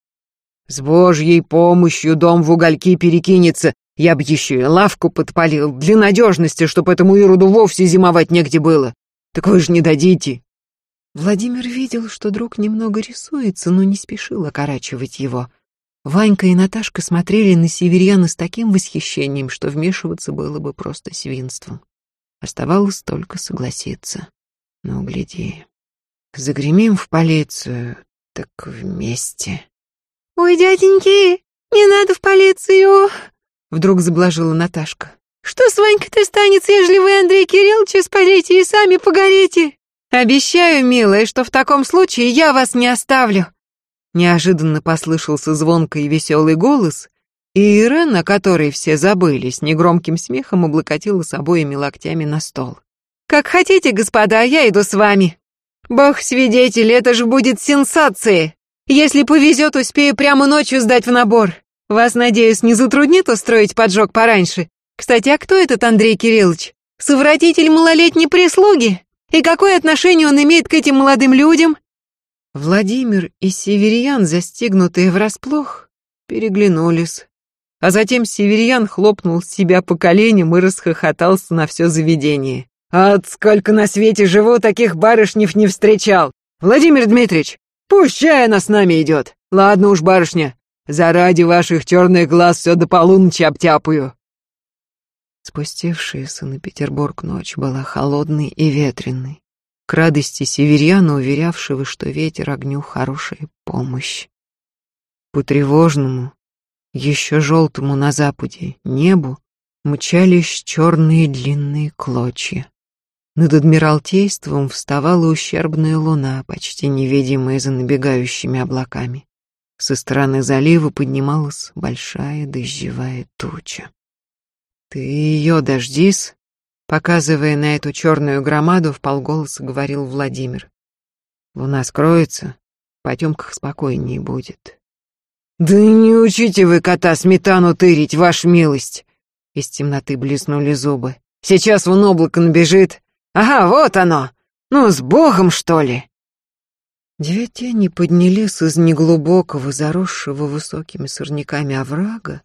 С божьей помощью дом в угольки перекинется. Я б еще и лавку подпалил для надежности, чтоб этому Ироду вовсе зимовать негде было. Так вы же не дадите. Владимир видел, что друг немного рисуется, но не спешил окорачивать его. Ванька и Наташка смотрели на северяна с таким восхищением, что вмешиваться было бы просто свинством. Оставалось только согласиться. Ну, гляди. Загремим в полицию, так вместе. «Ой, дяденьки, не надо в полицию!» Вдруг заблажила Наташка. «Что с Ванькой-то станется, ежели вы Андрей Кирилловича спалите и сами погорите?» «Обещаю, милая, что в таком случае я вас не оставлю!» Неожиданно послышался звонкий и веселый голос, и Ирен, о которой все забыли, с негромким смехом облокотила с обоими локтями на стол. «Как хотите, господа, я иду с вами. Бог свидетель, это же будет сенсация. Если повезет, успею прямо ночью сдать в набор. Вас, надеюсь, не затруднит устроить поджог пораньше? Кстати, а кто этот Андрей Кириллович? Совратитель малолетней прислуги? И какое отношение он имеет к этим молодым людям?» Владимир и Северьян, застигнутые врасплох, переглянулись. А затем Северьян хлопнул себя по коленям и расхохотался на все заведение. «От сколько на свете живу, таких барышнев не встречал! Владимир Дмитриевич, пусть чая с нами идет! Ладно уж, барышня, заради ваших черных глаз все до полуночи обтяпаю!» Спустившаяся на Петербург ночь была холодной и ветреной, к радости северяна, уверявшего, что ветер огню хорошая помощь. По тревожному, еще желтому на западе небу мчались черные длинные клочья. Над Адмиралтейством вставала ущербная луна, почти невидимая за набегающими облаками. Со стороны залива поднималась большая дождевая туча. «Ты ее дождись», показывая на эту черную громаду, в полголоса говорил Владимир. «Луна скроется, в потемках спокойнее будет. «Да не учите вы кота сметану тырить, ваша милость!» Из темноты блеснули зубы. «Сейчас вон облако набежит. Ага, вот оно! Ну, с Богом, что ли?» Две тени поднялись из неглубокого, заросшего высокими сорняками оврага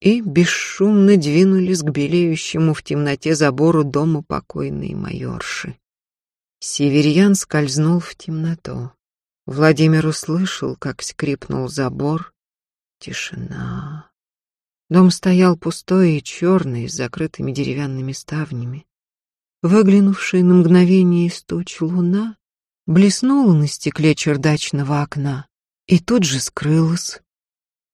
и бесшумно двинулись к белеющему в темноте забору дома покойной майорши. Северьян скользнул в темноту. Владимир услышал, как скрипнул забор, Тишина. Дом стоял пустой и черный, с закрытыми деревянными ставнями. Выглянувшая на мгновение из туч луна блеснула на стекле чердачного окна и тут же скрылась.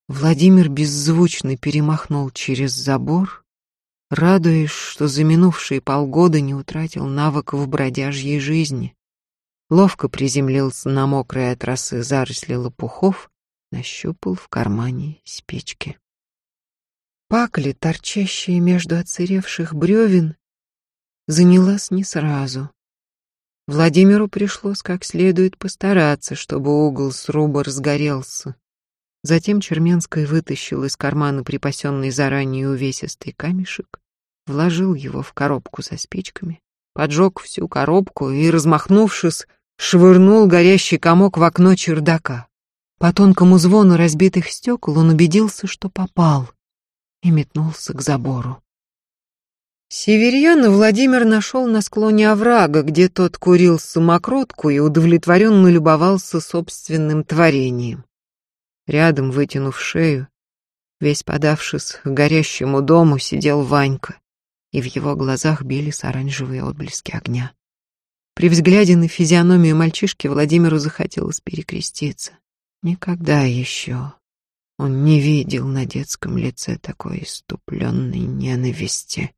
Владимир беззвучно перемахнул через забор, радуясь, что за минувшие полгода не утратил навыков бродяжьей жизни. Ловко приземлился на мокрые от росы заросли лопухов нащупал в кармане спички. Пакли, торчащая между отсыревших бревен, занялась не сразу. Владимиру пришлось как следует постараться, чтобы угол сруба разгорелся. Затем Черменская вытащил из кармана припасенный заранее увесистый камешек, вложил его в коробку со спичками, поджег всю коробку и, размахнувшись, швырнул горящий комок в окно чердака. По тонкому звону разбитых стекол он убедился, что попал, и метнулся к забору. Северьяна Владимир нашел на склоне оврага, где тот курил самокрутку и удовлетворенно любовался собственным творением. Рядом, вытянув шею, весь подавшись к горящему дому, сидел Ванька, и в его глазах бились оранжевые отблески огня. При взгляде на физиономию мальчишки Владимиру захотелось перекреститься. Никогда еще он не видел на детском лице такой иступленной ненависти.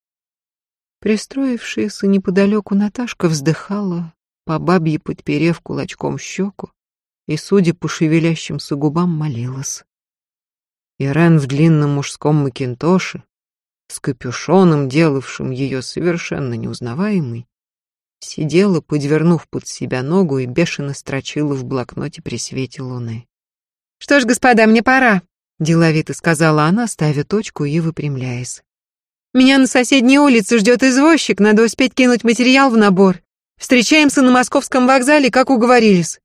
Пристроившаяся неподалеку Наташка вздыхала, по бабье подперев кулачком щеку, и, судя по шевелящимся губам, молилась. Ирен в длинном мужском макинтоше, с капюшоном, делавшим ее совершенно неузнаваемой, сидела, подвернув под себя ногу и бешено строчила в блокноте при свете луны. «Что ж, господа, мне пора», — деловито сказала она, ставя точку и выпрямляясь. Меня на соседней улице ждет извозчик, надо успеть кинуть материал в набор. Встречаемся на московском вокзале, как уговорились».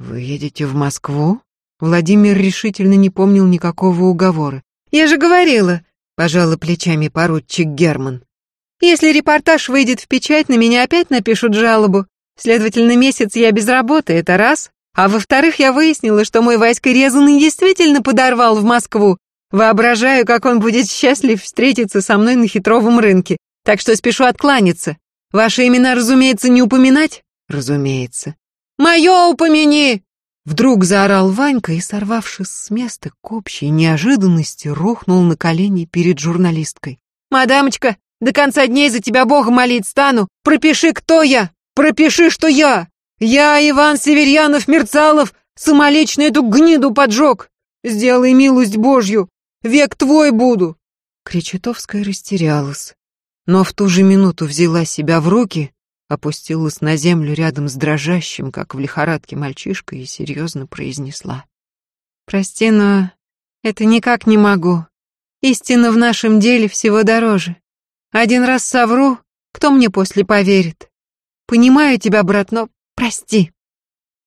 «Вы едете в Москву?» Владимир решительно не помнил никакого уговора. «Я же говорила», — пожала плечами поручик Герман. «Если репортаж выйдет в печать, на меня опять напишут жалобу. Следовательно, месяц я без работы, это раз. А во-вторых, я выяснила, что мой Васька резанный действительно подорвал в Москву, Воображаю, как он будет счастлив встретиться со мной на хитровом рынке, так что спешу откланяться. Ваши имена, разумеется, не упоминать? Разумеется. Мое упомяни! Вдруг заорал Ванька и, сорвавшись с места к общей неожиданности, рухнул на колени перед журналисткой. «Мадамочка, до конца дней за тебя Бога молить стану. Пропиши, кто я. Пропиши, что я. Я Иван Северьянов-Мерцалов, самолично эту гниду поджег. Сделай милость Божью. Век твой буду!» Кречетовская растерялась, но в ту же минуту взяла себя в руки, опустилась на землю рядом с дрожащим, как в лихорадке мальчишкой, и серьезно произнесла. «Прости, но это никак не могу. Истина в нашем деле всего дороже. Один раз совру, кто мне после поверит? Понимаю тебя, брат, но прости».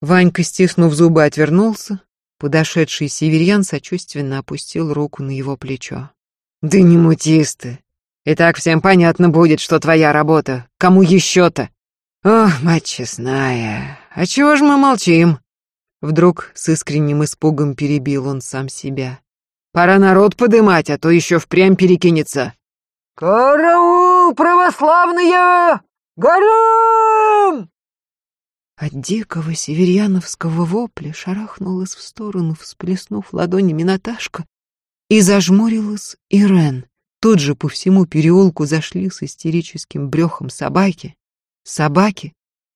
Ванька, стиснув зубы, отвернулся, Подошедший северян сочувственно опустил руку на его плечо. «Да не мутись ты. И так всем понятно будет, что твоя работа. Кому еще-то? Ох, мать честная, а чего ж мы молчим?» Вдруг с искренним испугом перебил он сам себя. «Пора народ подымать, а то еще впрямь перекинется». «Караул, православные! Горем!» От дикого северяновского вопля шарахнулась в сторону, всплеснув ладонями Наташка, и зажмурилась Ирен. Тут же по всему переулку зашли с истерическим брехом собаки. Собаки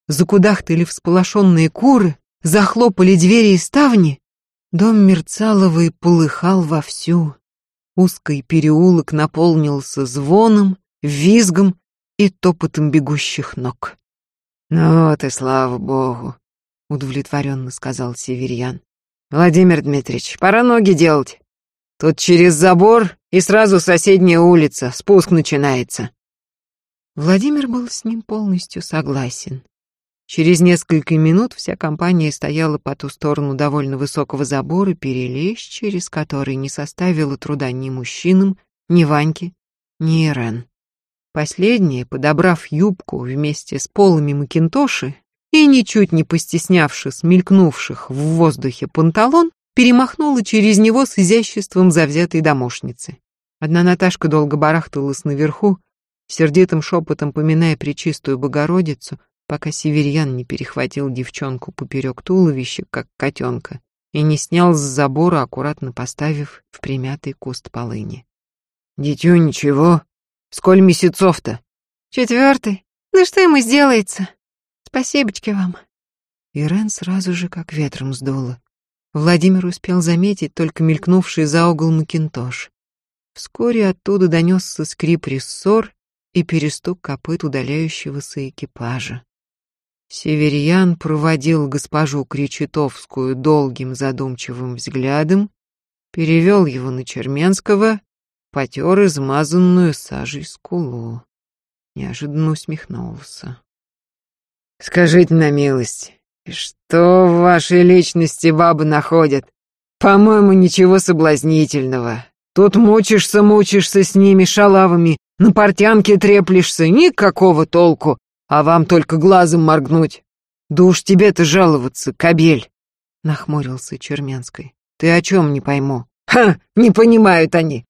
закудахтали всполошенные куры, захлопали двери и ставни. Дом Мерцаловой полыхал вовсю. Узкий переулок наполнился звоном, визгом и топотом бегущих ног. «Ну вот и слава богу», — удовлетворенно сказал Северьян. «Владимир Дмитриевич, пора ноги делать. Тут через забор и сразу соседняя улица, спуск начинается». Владимир был с ним полностью согласен. Через несколько минут вся компания стояла по ту сторону довольно высокого забора, перелезть через который не составило труда ни мужчинам, ни Ваньке, ни Ирен. Последняя, подобрав юбку вместе с полами макинтоши и ничуть не постеснявшись мелькнувших в воздухе панталон, перемахнула через него с изяществом завзятой домошницы. Одна Наташка долго барахталась наверху, сердитым шепотом поминая Пречистую Богородицу, пока северьян не перехватил девчонку поперек туловища, как котенка, и не снял с забора, аккуратно поставив в примятый куст полыни. «Дитё ничего?» Сколь месяцев-то? Четвертый. Ну что ему сделается? Спасибочки вам. Ирен сразу же как ветром сдуло. Владимир успел заметить только мелькнувший за угол Макинтош. Вскоре оттуда донесся скрип рессор и перестук копыт удаляющегося экипажа. Северьян проводил госпожу Кречетовскую долгим задумчивым взглядом, перевел его на Черменского потер измазанную сажей скулу. Неожиданно усмехнулся. «Скажите на милость, что в вашей личности бабы находят? По-моему, ничего соблазнительного. Тут мучишься, мучишься с ними шалавами, На портянке треплешься, никакого толку, а вам только глазом моргнуть. Да уж тебе-то жаловаться, кобель!» Нахмурился Черменской. «Ты о чем не пойму?» «Ха, не понимают они.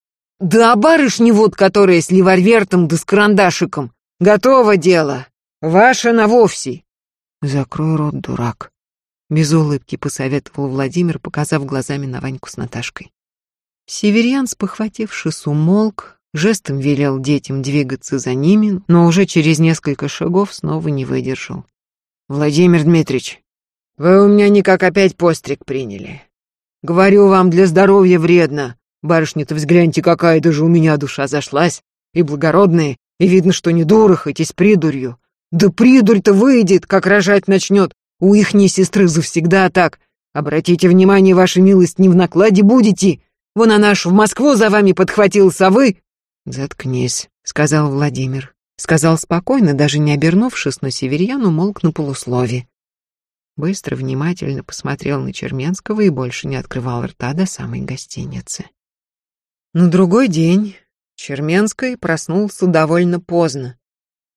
Да барышни вот, которая с ливарвертом да с карандашиком. Готово дело. Ваша на вовсе. Закрой рот, дурак. Без улыбки посоветовал Владимир, показав глазами на Ваньку с Наташкой. Северян, спохватившись, умолк, жестом велел детям двигаться за ними, но уже через несколько шагов снова не выдержал. «Владимир Дмитриевич, вы у меня никак опять постриг приняли. Говорю вам, для здоровья вредно. Барышня-то взгляньте, какая даже у меня душа зашлась, и благородная, и видно, что не дура, хоть и с придурью. Да придурь-то выйдет, как рожать начнет. У ихней сестры завсегда так. Обратите внимание, ваша милость, не в накладе будете. Вон она аж в Москву за вами подхватился, а вы...» «Заткнись», — сказал Владимир. Сказал спокойно, даже не обернувшись, но северьян умолк на полуслове. Быстро, внимательно посмотрел на Черменского и больше не открывал рта до самой гостиницы. На другой день Черменский проснулся довольно поздно,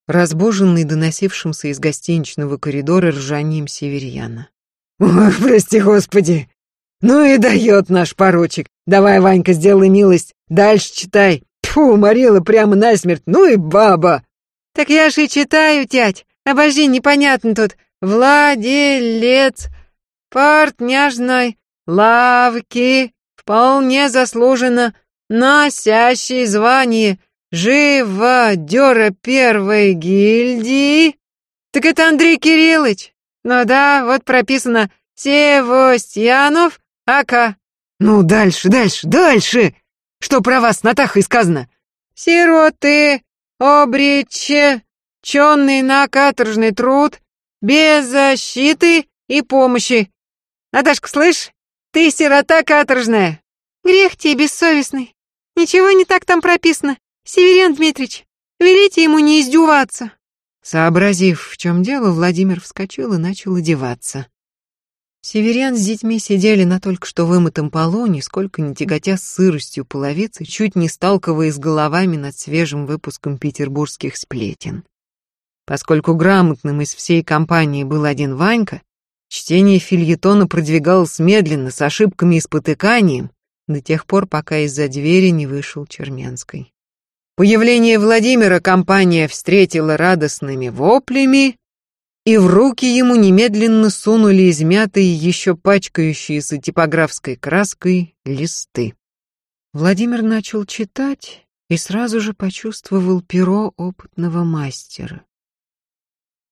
разбуженный доносившимся из гостиничного коридора ржанием северьяна. «Ох, прости господи! Ну и дает наш поручик. Давай, Ванька, сделай милость, дальше читай. Фу, уморила прямо насмерть, ну и баба!» «Так я же и читаю, тять. Обожди, непонятно тут. Владелец портняжной лавки вполне заслуженно носящий звание живодера первой гильдии. Так это Андрей Кириллович. Ну да, вот прописано Севостьянов Ака. Ну, дальше, дальше, дальше. Что про вас, Натахой, сказано? Сироты, обреченный на каторжный труд, без защиты и помощи. Наташка, слышь, ты сирота каторжная. Грех тебе бессовестный. Ничего не так там прописано. Северян Дмитрич, велите ему не издеваться. Сообразив, в чем дело, Владимир вскочил и начал одеваться. Северян с детьми сидели на только что вымытом полу, нисколько не тяготя с сыростью половицы, чуть не сталкиваясь головами над свежим выпуском петербургских сплетен. Поскольку грамотным из всей компании был один Ванька, чтение фильетона продвигалось медленно, с ошибками и спотыканием, до тех пор, пока из-за двери не вышел Черменской. Появление Владимира компания встретила радостными воплями, и в руки ему немедленно сунули измятые, еще пачкающиеся типографской краской, листы. Владимир начал читать и сразу же почувствовал перо опытного мастера.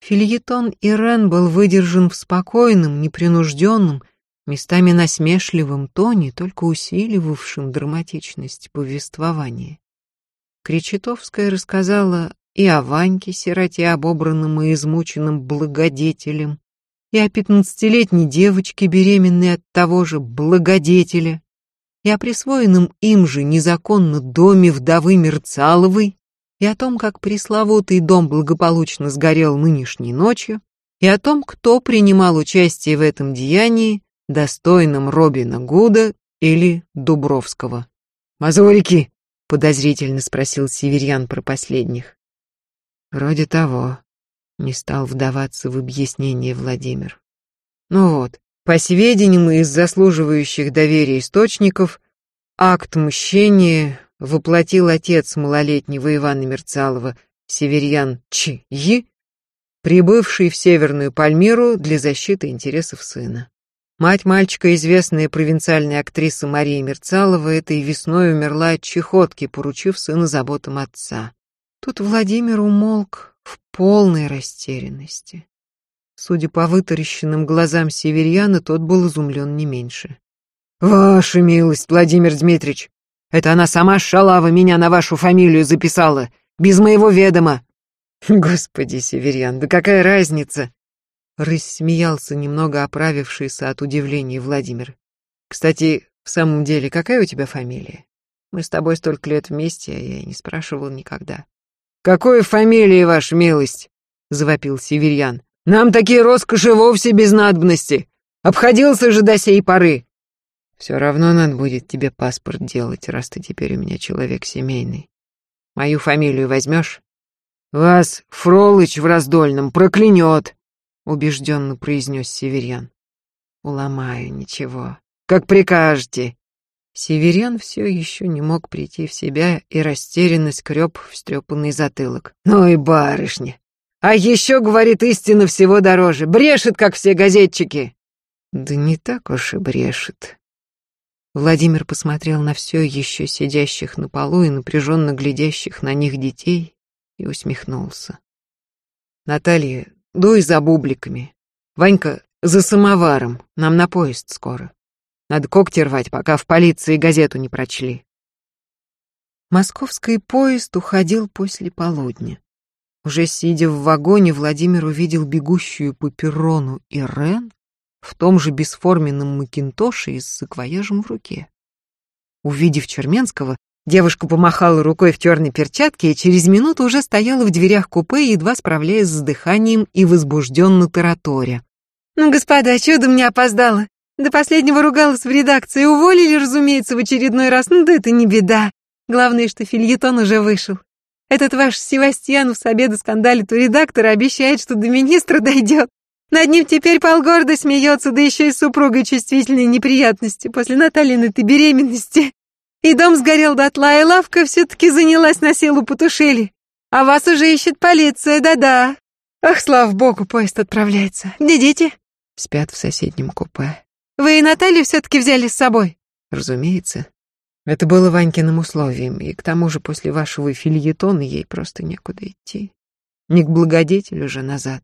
Фильетон Ирен был выдержан в спокойном, непринужденном, местами насмешливом тоне, только усиливавшем драматичность повествования. Кречетовская рассказала и о Ваньке, сироте, обобранном и измученном благодетелем, и о пятнадцатилетней девочке, беременной от того же благодетеля, и о присвоенном им же незаконно доме вдовы Мерцаловой, и о том, как пресловутый дом благополучно сгорел нынешней ночью, и о том, кто принимал участие в этом деянии, достойным Робина Гуда или Дубровского. «Мазурики?» — подозрительно спросил Северян про последних. «Вроде того», — не стал вдаваться в объяснение Владимир. «Ну вот, по сведениям из заслуживающих доверия источников, акт мщения воплотил отец малолетнего Ивана Мерцалова, Северян Ч. Й., прибывший в Северную Пальмиру для защиты интересов сына. Мать мальчика, известная провинциальная актриса Мария Мерцалова, этой весной умерла от чехотки, поручив сына заботам отца. Тут Владимир умолк в полной растерянности. Судя по вытаращенным глазам северьяна, тот был изумлен не меньше. «Ваша милость, Владимир Дмитриевич, это она сама шалава меня на вашу фамилию записала, без моего ведома!» «Господи, Северян, да какая разница?» Рассмеялся немного оправившийся от удивления Владимир. «Кстати, в самом деле, какая у тебя фамилия? Мы с тобой столько лет вместе, а я не спрашивал никогда». «Какой фамилии, ваша милость?» — завопил Северьян. «Нам такие роскоши вовсе без надобности. Обходился же до сей поры». «Все равно надо будет тебе паспорт делать, раз ты теперь у меня человек семейный. Мою фамилию возьмешь? Вас Фролыч в раздольном проклянет, убежденно произнес Северян. Уломаю, ничего. Как прикажете. Северян все еще не мог прийти в себя и растерянно скреб встрепанный затылок. Ну и барышня. А еще, говорит, истина всего дороже. Брешет, как все газетчики. Да не так уж и брешет. Владимир посмотрел на все еще сидящих на полу и напряженно глядящих на них детей и усмехнулся. Наталья, дуй за бубликами. Ванька, за самоваром. Нам на поезд скоро. Надо когти рвать, пока в полиции газету не прочли. Московский поезд уходил после полудня. Уже сидя в вагоне, Владимир увидел бегущую по перрону Ирен в том же бесформенном макинтоше и с саквояжем в руке. Увидев Черменского, девушка помахала рукой в черной перчатке и через минуту уже стояла в дверях купе, едва справляясь с дыханием и возбужденно тараторя. «Ну, господа, чудом не опоздала. До последнего ругалась в редакции. Уволили, разумеется, в очередной раз. Ну да это не беда. Главное, что фильетон уже вышел. Этот ваш Севастьянов с обеда скандалит у редактора, обещает, что до министра дойдет. Над ним теперь полгорода смеется, да еще и с супругой чувствительные неприятности после Натальиной-то беременности. И дом сгорел дотла, и лавка все-таки занялась на силу потушили. А вас уже ищет полиция, да-да. Ах, слава богу, поезд отправляется. Где дети? Спят в соседнем купе. Вы и Наталью все-таки взяли с собой? Разумеется. Это было Ванькиным условием, и к тому же после вашего фильетона ей просто некуда идти. Не к благодетелю же назад.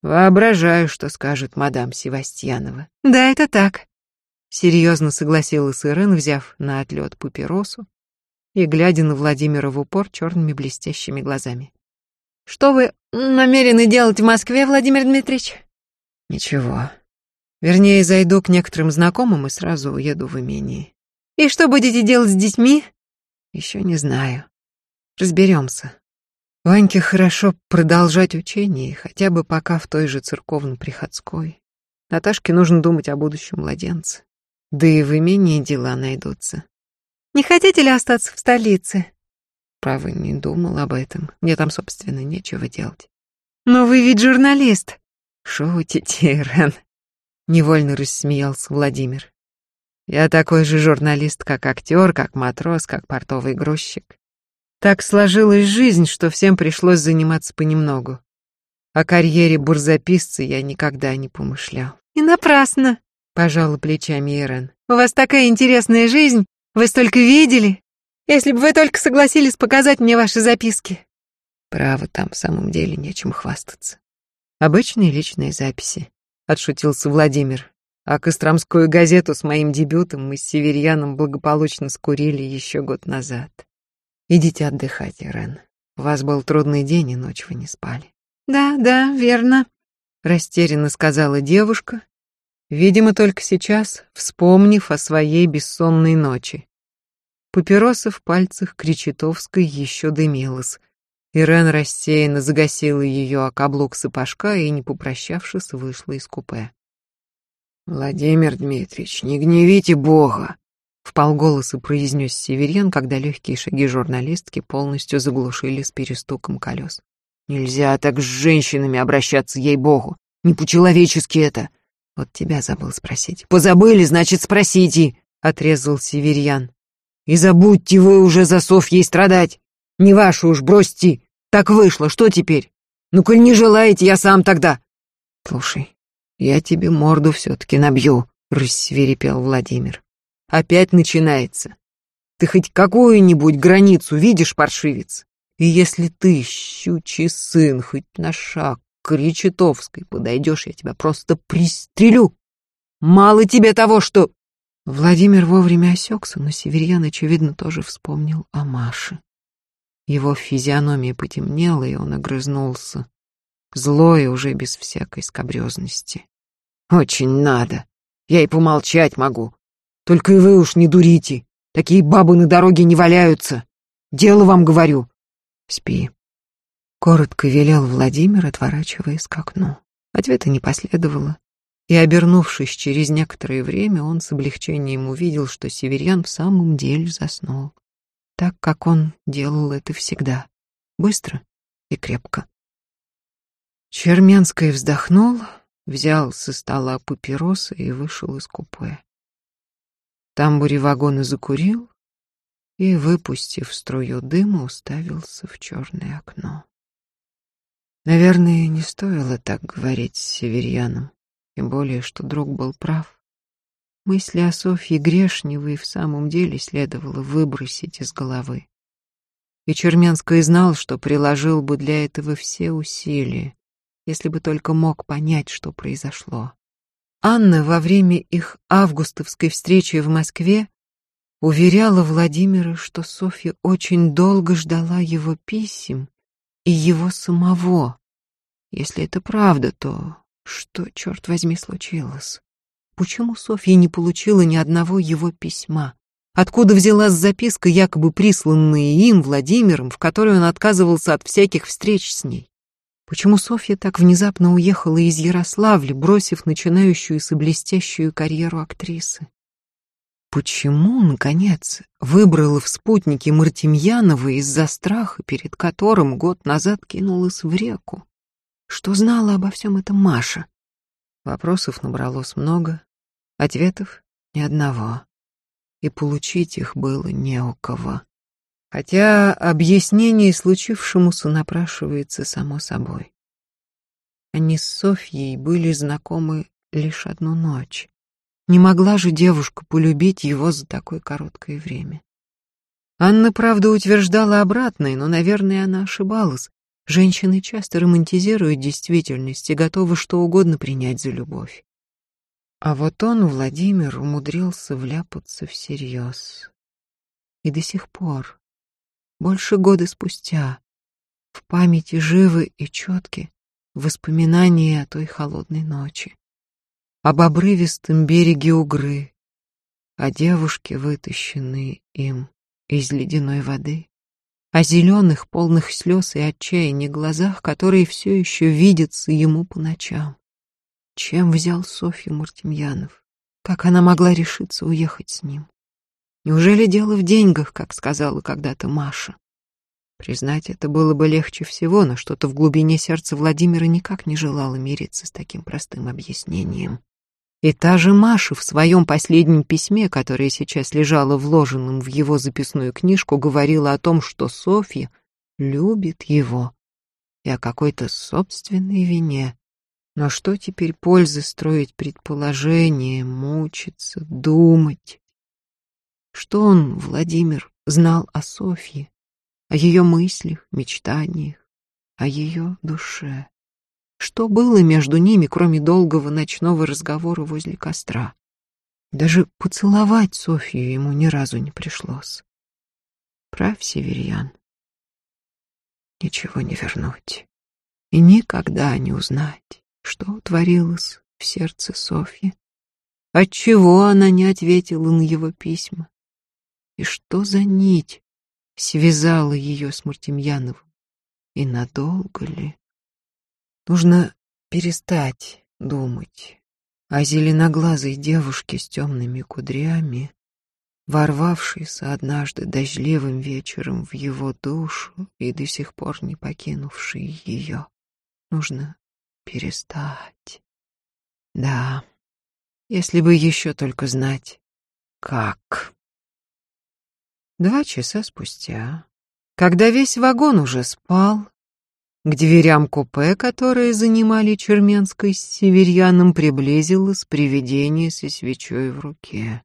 Воображаю, что скажет мадам Севастьянова. Да, это так. Серьезно согласилась Ирен, взяв на отлет папиросу и глядя на Владимира в упор черными блестящими глазами. Что вы намерены делать в Москве, Владимир Дмитриевич? Ничего. Вернее, зайду к некоторым знакомым и сразу уеду в имение. И что будете делать с детьми? Еще не знаю. Разберемся. Ваньке хорошо продолжать учение, хотя бы пока в той же церковно-приходской. Наташке нужно думать о будущем младенце. Да и в имении дела найдутся. Не хотите ли остаться в столице? Право, не думал об этом. Мне там, собственно, нечего делать. Но вы ведь журналист. Шутите, Рен. Невольно рассмеялся Владимир. Я такой же журналист, как актер, как матрос, как портовый грузчик. Так сложилась жизнь, что всем пришлось заниматься понемногу. О карьере бурзаписца я никогда не помышлял. И напрасно, пожала плечами Ирен. У вас такая интересная жизнь, вы столько видели. Если бы вы только согласились показать мне ваши записки. Право, там в самом деле нечем хвастаться. Обычные личные записи. — отшутился Владимир. А Костромскую газету с моим дебютом мы с Северьяном благополучно скурили еще год назад. Идите отдыхать, Ирен. У вас был трудный день, и ночь вы не спали. Да, да, верно, растерянно сказала девушка, видимо, только сейчас, вспомнив о своей бессонной ночи. Папироса в пальцах Кречетовской еще дымилась, Ирен рассеянно загасила ее о каблук сапожка и, не попрощавшись, вышла из купе. «Владимир Дмитриевич, не гневите Бога!» — вполголоса произнес Северян, когда легкие шаги журналистки полностью заглушили с перестуком колес. «Нельзя так с женщинами обращаться, ей-богу! Не по-человечески это!» «Вот тебя забыл спросить». «Позабыли, значит, спросите!» — отрезал Северян. «И забудьте вы уже за ей страдать! Не вашу уж, бросьте! Так вышло, что теперь? Ну, коль не желаете, я сам тогда. Слушай, я тебе морду все-таки набью, рассверепел Владимир. Опять начинается. Ты хоть какую-нибудь границу видишь, паршивец? И если ты, щучий сын, хоть на шаг к Речетовской подойдешь, я тебя просто пристрелю. Мало тебе того, что... Владимир вовремя осекся, но Северьян, очевидно, тоже вспомнил о Маше. Его физиономия потемнела, и он огрызнулся. Злой уже без всякой скобрезности. «Очень надо. Я и помолчать могу. Только и вы уж не дурите. Такие бабы на дороге не валяются. Дело вам говорю. Спи». Коротко велел Владимир, отворачиваясь к окну. Ответа не последовало. И, обернувшись через некоторое время, он с облегчением увидел, что Северян в самом деле заснул. так, как он делал это всегда, быстро и крепко. Черменский вздохнул, взял со стола папиросы и вышел из купе. Тамбуре вагона закурил и, выпустив струю дыма, уставился в черное окно. Наверное, не стоило так говорить с северьяном, тем более, что друг был прав. Мысли о Софье Грешневой в самом деле следовало выбросить из головы. И Черменский знал, что приложил бы для этого все усилия, если бы только мог понять, что произошло. Анна во время их августовской встречи в Москве уверяла Владимира, что Софья очень долго ждала его писем и его самого. Если это правда, то что, черт возьми, случилось? Почему Софья не получила ни одного его письма? Откуда взялась записка, якобы присланная им, Владимиром, в которой он отказывался от всяких встреч с ней? Почему Софья так внезапно уехала из Ярославля, бросив начинающуюся блестящую карьеру актрисы? Почему, наконец, выбрала в спутнике Мартемьянова из-за страха, перед которым год назад кинулась в реку? Что знала обо всем этом Маша? Вопросов набралось много, ответов ни одного, и получить их было не у кого. Хотя объяснение случившемуся напрашивается само собой. Они с Софьей были знакомы лишь одну ночь. Не могла же девушка полюбить его за такое короткое время. Анна, правда, утверждала обратное, но, наверное, она ошибалась. Женщины часто романтизируют действительность и готовы что угодно принять за любовь. А вот он, Владимир, умудрился вляпаться всерьез. И до сих пор, больше года спустя, в памяти живы и четки воспоминания о той холодной ночи, об обрывистом береге Угры, о девушке, вытащенной им из ледяной воды, о зеленых, полных слез и отчаяния глазах, которые все еще видятся ему по ночам. Чем взял Софью Мартемьянов? Как она могла решиться уехать с ним? Неужели дело в деньгах, как сказала когда-то Маша? Признать это было бы легче всего, но что-то в глубине сердца Владимира никак не желало мириться с таким простым объяснением. И та же Маша в своем последнем письме, которое сейчас лежало вложенным в его записную книжку, говорила о том, что Софья любит его и о какой-то собственной вине. Но что теперь пользы строить предположения, мучиться, думать? Что он, Владимир, знал о Софье, о ее мыслях, мечтаниях, о ее душе? Что было между ними, кроме долгого ночного разговора возле костра? Даже поцеловать Софью ему ни разу не пришлось. Прав, Северьян. Ничего не вернуть. И никогда не узнать, что творилось в сердце Софьи. Отчего она не ответила на его письма? И что за нить связала ее с Мартемьяновым? И надолго ли? Нужно перестать думать о зеленоглазой девушке с темными кудрями, ворвавшейся однажды дождливым вечером в его душу и до сих пор не покинувшей ее. Нужно перестать. Да, если бы еще только знать, как. Два часа спустя, когда весь вагон уже спал, к дверям купе, которые занимали Черменской с северьяном, приблизилось привидение со свечой в руке.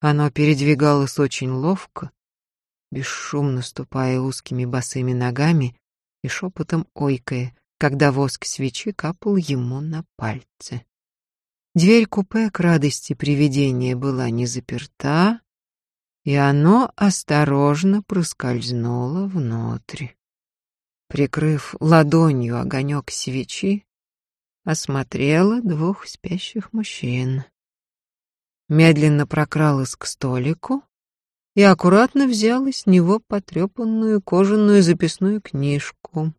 Оно передвигалось очень ловко, бесшумно ступая узкими босыми ногами и шепотом ойкая, когда воск свечи капал ему на пальцы. Дверь купе к радости привидения была не заперта, и оно осторожно проскользнуло внутрь. Прикрыв ладонью огонек свечи, осмотрела двух спящих мужчин. Медленно прокралась к столику и аккуратно взяла с него потрепанную кожаную записную книжку.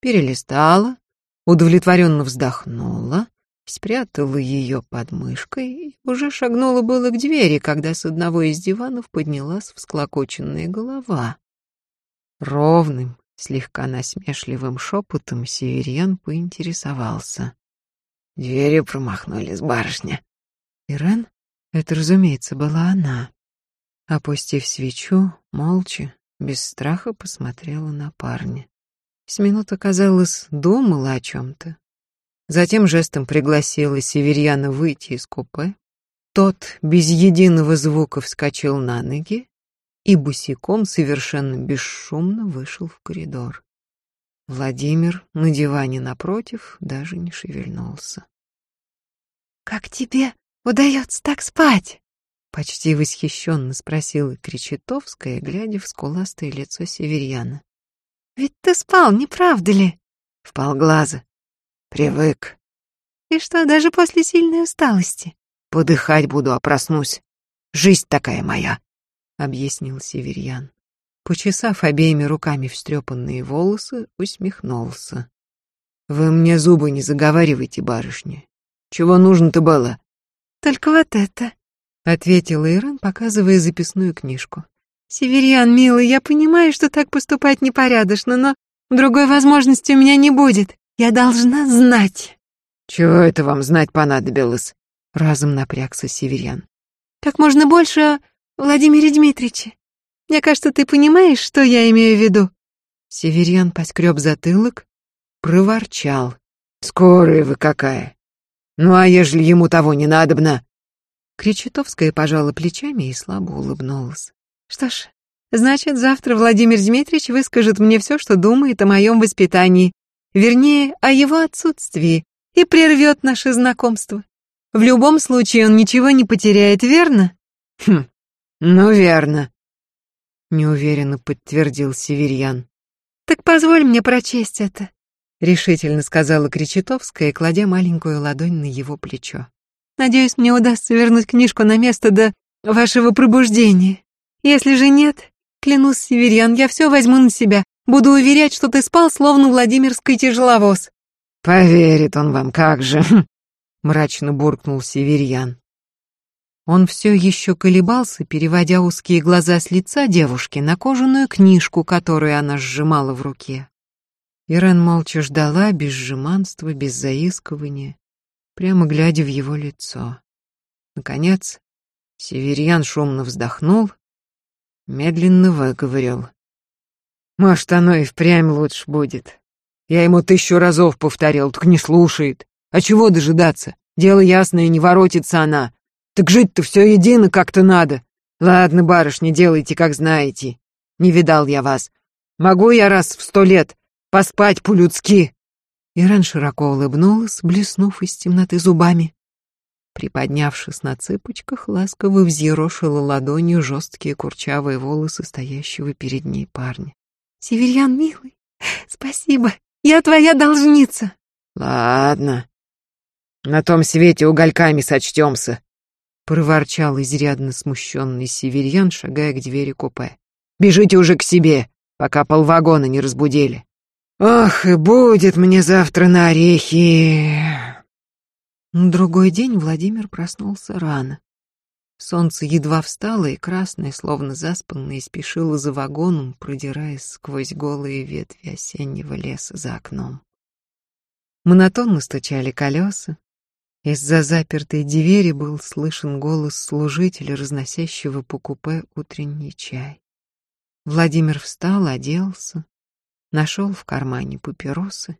Перелистала, удовлетворенно вздохнула, спрятала ее под мышкой и уже шагнула было к двери, когда с одного из диванов поднялась всклокоченная голова. Ровным, слегка насмешливым шепотом Северьян поинтересовался. «Дверью промахнулись, барышня». Ирен, это, разумеется, была она. Опустив свечу, молча, без страха посмотрела на парня. С минуты, казалось, думала о чем-то, Затем жестом пригласила Северьяна выйти из купе. Тот без единого звука вскочил на ноги и босиком совершенно бесшумно вышел в коридор. Владимир на диване напротив даже не шевельнулся. «Как тебе удается так спать?» Почти восхищенно спросила Кречетовская, глядя в скуластое лицо Северьяна. «Ведь ты спал, не правда ли?» «Вполглаза. Привык. И что, даже после сильной усталости? Подыхать буду, а проснусь. Жизнь такая моя, объяснил Северьян. Почесав обеими руками встрепанные волосы, усмехнулся. Вы мне зубы не заговаривайте, барышня. Чего нужно-то было? Только вот это, ответила Иран, показывая записную книжку. Северьян, милый, я понимаю, что так поступать непорядочно, но другой возможности у меня не будет. Я должна знать. Чего это вам знать понадобилось? Разом напрягся Северян. Как можно больше Владимире Дмитриевиче. Мне кажется, ты понимаешь, что я имею в виду. Северян поскреб затылок, проворчал. Скорая вы какая. Ну а ежели ему того не надобно? Кречетовская пожала плечами и слабо улыбнулась. Что ж, значит, завтра Владимир Дмитриевич выскажет мне все, что думает о моем воспитании, вернее, о его отсутствии, и прервет наше знакомство. В любом случае он ничего не потеряет, верно? Хм, ну верно, неуверенно подтвердил Северьян. Так позволь мне прочесть это, решительно сказала Кречетовская, кладя маленькую ладонь на его плечо. Надеюсь, мне удастся вернуть книжку на место до вашего пробуждения. Если же нет, клянусь, Северьян, я все возьму на себя, Буду уверять, что ты спал, словно Владимирский тяжеловоз». «Поверит он вам, как же!» [laughs] — мрачно буркнул Северьян. Он все еще колебался, переводя узкие глаза с лица девушки на кожаную книжку, которую она сжимала в руке. Ирен молча ждала, без жеманства, без заискивания, прямо глядя в его лицо. Наконец, Северьян шумно вздохнул, медленно выговорил. Может, оно и впрямь лучше будет. Я ему тысячу разов повторил, так не слушает. А чего дожидаться? Дело ясное, не воротится она. Так жить-то все едино как-то надо. Ладно, барышня, делайте, как знаете. Не видал я вас. Могу я раз в сто лет поспать по-людски?» Ирен широко улыбнулась, блеснув из темноты зубами. Приподнявшись на цыпочках, ласково взъерошила ладонью жесткие курчавые волосы стоящего перед ней парня. Северян, милый, спасибо, я твоя должница. Ладно, на том свете угольками сочтемся, проворчал изрядно смущенный северьян, шагая к двери купе. Бежите уже к себе, пока полвагона не разбудили. Ох, и будет мне завтра на орехи. На другой день Владимир проснулся рано. Солнце едва встало и красное, словно заспанное, спешило за вагоном, продираясь сквозь голые ветви осеннего леса за окном. Монотонно стучали колеса. Из-за запертой двери был слышен голос служителя, разносящего по купе утренний чай. Владимир встал, оделся, нашел в кармане папиросы.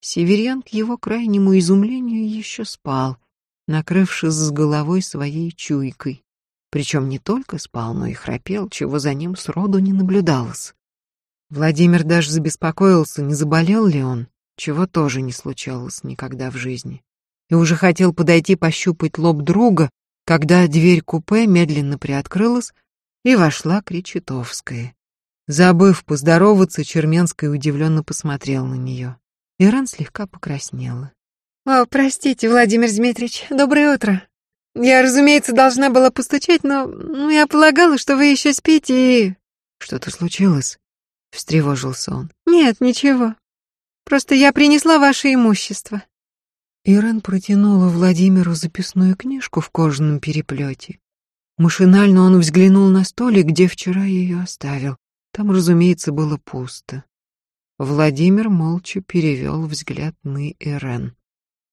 Северян к его крайнему изумлению еще спал — накрывшись с головой своей чуйкой. Причем не только спал, но и храпел, чего за ним сроду не наблюдалось. Владимир даже забеспокоился, не заболел ли он, чего тоже не случалось никогда в жизни. И уже хотел подойти пощупать лоб друга, когда дверь купе медленно приоткрылась, и вошла Кречетовская. Забыв поздороваться, Черменская удивленно посмотрел на нее. Иран слегка покраснела. «О, простите, Владимир Дмитриевич, доброе утро. Я, разумеется, должна была постучать, но ну, я полагала, что вы еще спите и...» «Что-то случилось?» — встревожился он. «Нет, ничего. Просто я принесла ваше имущество». Ирен протянула Владимиру записную книжку в кожаном переплете. Машинально он взглянул на столик, где вчера ее оставил. Там, разумеется, было пусто. Владимир молча перевел взгляд на Ирен.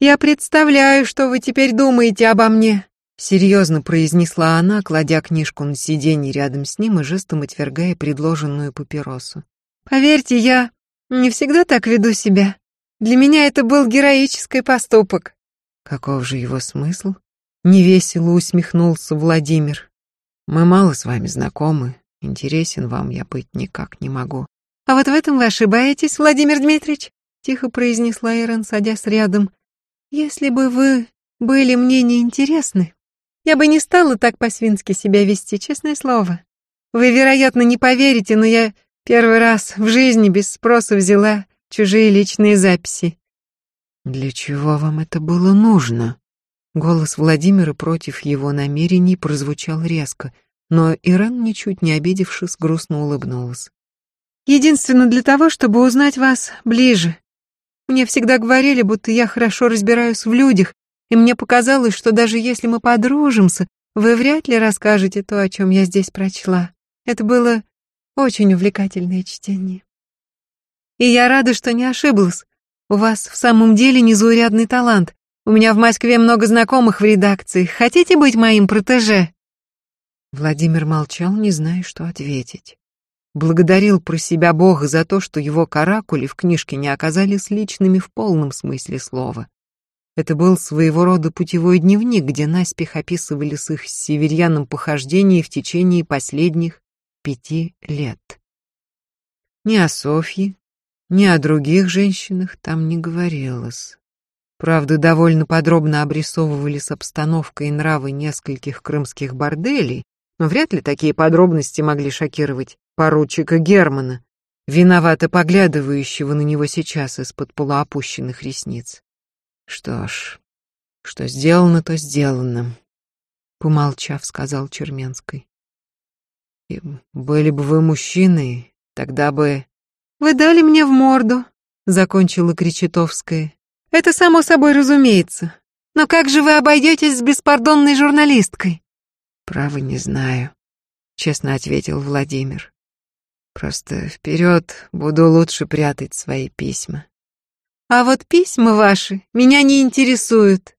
«Я представляю, что вы теперь думаете обо мне», — серьезно произнесла она, кладя книжку на сиденье рядом с ним и жестом отвергая предложенную папиросу. «Поверьте, я не всегда так веду себя. Для меня это был героический поступок». Каков же его смысл? Невесело усмехнулся Владимир. Мы мало с вами знакомы, интересен вам я быть никак не могу. А вот в этом вы ошибаетесь, Владимир Дмитриевич, тихо произнесла Ирен, садясь рядом. Если бы вы были мне неинтересны, я бы не стала так по-свински себя вести, честное слово. Вы, вероятно, не поверите, но я первый раз в жизни без спроса взяла чужие личные записи. Для чего вам это было нужно? Голос Владимира против его намерений прозвучал резко, но Иран, ничуть не обидевшись, грустно улыбнулась. «Единственно для того, чтобы узнать вас ближе. Мне всегда говорили, будто я хорошо разбираюсь в людях, и мне показалось, что даже если мы подружимся, вы вряд ли расскажете то, о чем я здесь прочла. Это было очень увлекательное чтение. И я рада, что не ошиблась. У вас в самом деле незаурядный талант, у меня в Москве много знакомых в редакции. Хотите быть моим протеже?» Владимир молчал, не зная, что ответить. Благодарил про себя Бога за то, что его каракули в книжке не оказались личными в полном смысле слова. Это был своего рода путевой дневник, где наспех описывали с их северьяном похождения в течение последних пяти лет. Ни о Софье, ни о других женщинах там не говорилось. Правда, довольно подробно обрисовывались обстановка и нравы нескольких крымских борделей, но вряд ли такие подробности могли шокировать поручика Германа, виновато поглядывающего на него сейчас из-под полуопущенных ресниц. Что ж, что сделано, то сделано, помолчав, сказал Черменской. И были бы вы мужчиной, тогда бы... Вы дали мне в морду, закончила Кречетовская. Это само собой разумеется. Но как же вы обойдетесь с беспардонной журналисткой? Право не знаю, честно ответил Владимир. Просто вперед буду лучше прятать свои письма. А вот письма ваши меня не интересуют,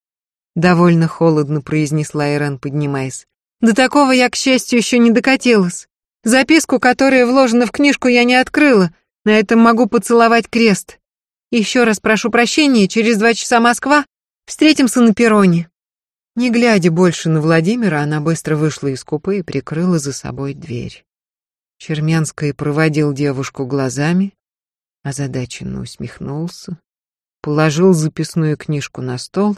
довольно холодно произнесла Иран, поднимаясь. До такого я, к счастью, еще не докатилась. Записку, которая вложена в книжку, я не открыла. На этом могу поцеловать крест. Еще раз прошу прощения, через два часа Москва. Встретимся на перроне». Не глядя больше на Владимира, она быстро вышла из купе и прикрыла за собой дверь. Черменский проводил девушку глазами, озадаченно усмехнулся, положил записную книжку на стол,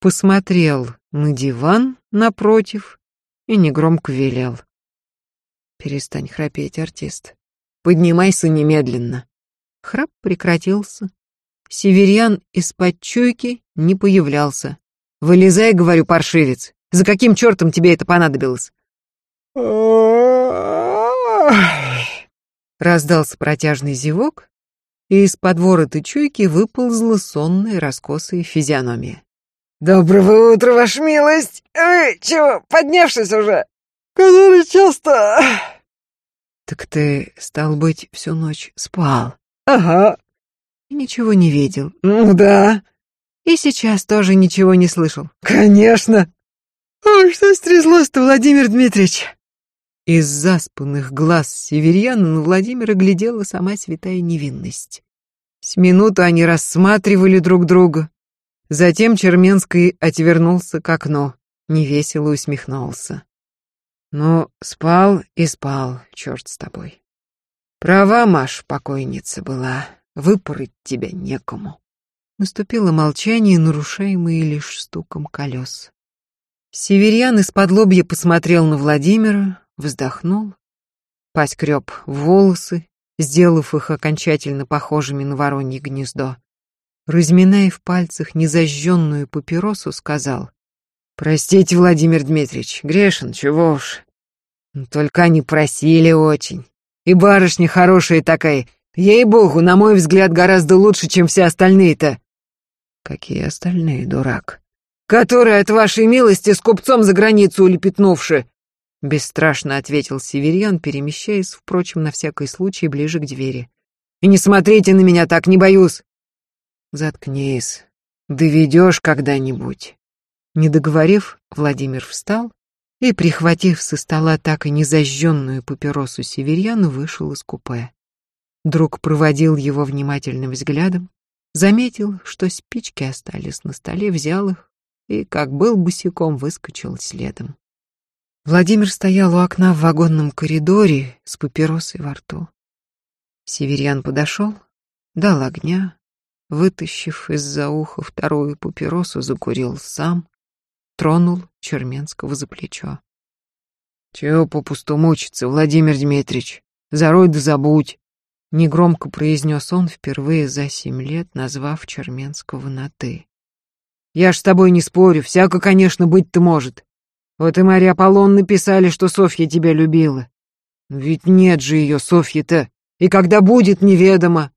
посмотрел на диван напротив и негромко велел. «Перестань храпеть, артист. Поднимайся немедленно». Храп прекратился. Северян из-под чуйки не появлялся. «Вылезай, — говорю, паршивец, — за каким чертом тебе это понадобилось?» Раздался протяжный зевок, и из-под ворота чуйки выползла сонная раскосая физиономия. «Доброго утра, ваша милость! Вы чего, поднявшись уже? Который час-то?» «Так ты, стал быть, всю ночь спал?» Ага. Ничего не видел. Ну да. И сейчас тоже ничего не слышал. Конечно. Ой, что стряслось-то, Владимир Дмитриевич? Из заспанных глаз северьяна на Владимира глядела сама святая невинность. С минуту они рассматривали друг друга. Затем Черменский отвернулся к окну, невесело усмехнулся. Ну, спал и спал, черт с тобой. Права, Маш, покойница была, выпороть тебя некому. Наступило молчание, нарушаемое лишь стуком колес. Северян из-под лобья посмотрел на Владимира, вздохнул, поскреб волосы, сделав их окончательно похожими на воронье гнездо. Разминая в пальцах незажженную папиросу, сказал, «Простите, Владимир Дмитриевич, грешен, чего уж. Только они просили очень. И барышня хорошая такая. Ей-богу, на мой взгляд, гораздо лучше, чем все остальные-то. Какие остальные, дурак? Который от вашей милости с купцом за границу улепетнувши, бесстрашно ответил Северьян, перемещаясь, впрочем, на всякий случай ближе к двери. И не смотрите на меня так, не боюсь. Заткнись. Доведешь когда-нибудь. Не договорив, Владимир встал и, прихватив со стола так и не зажженную папиросу северьяну, вышел из купе. Друг проводил его внимательным взглядом, заметил, что спички остались на столе, взял их и, как был босиком, выскочил следом. Владимир стоял у окна в вагонном коридоре с папиросой во рту. Северян подошел, дал огня, вытащив из-за уха вторую папиросу, закурил сам, тронул Черменского за плечо. «Чего попусту мучиться, Владимир Дмитриевич? Зарой да забудь!» Негромко произнес он впервые за семь лет, назвав Черменского на «ты». «Я ж с тобой не спорю, всяко, конечно, быть-то может. Вот и Мария Аполлон написали, что Софья тебя любила. Ведь нет же ее, Софья-то, и когда будет, неведомо.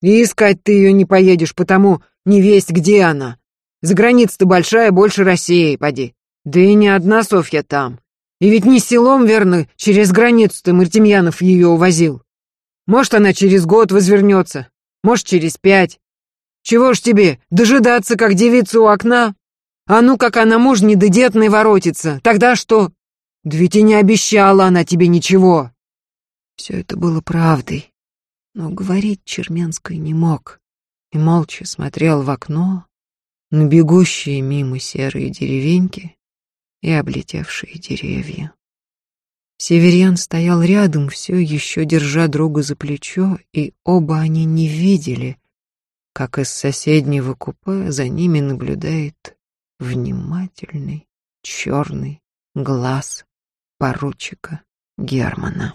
И искать ты ее не поедешь, потому не весть, где она. За граница-то большая, больше России, поди. Да и не одна Софья там. И ведь не селом, верно, через границу-то Мартемьянов ее увозил. Может, она через год возвернется, может, через пять. Чего ж тебе, дожидаться, как девица у окна? А ну, как она муж недодетный воротится, тогда что? Да ведь и не обещала она тебе ничего. Все это было правдой, но говорить Черменской не мог и молча смотрел в окно на бегущие мимо серые деревеньки и облетевшие деревья. Северян стоял рядом, все еще держа друга за плечо, и оба они не видели, как из соседнего купе за ними наблюдает внимательный черный глаз поручика Германа.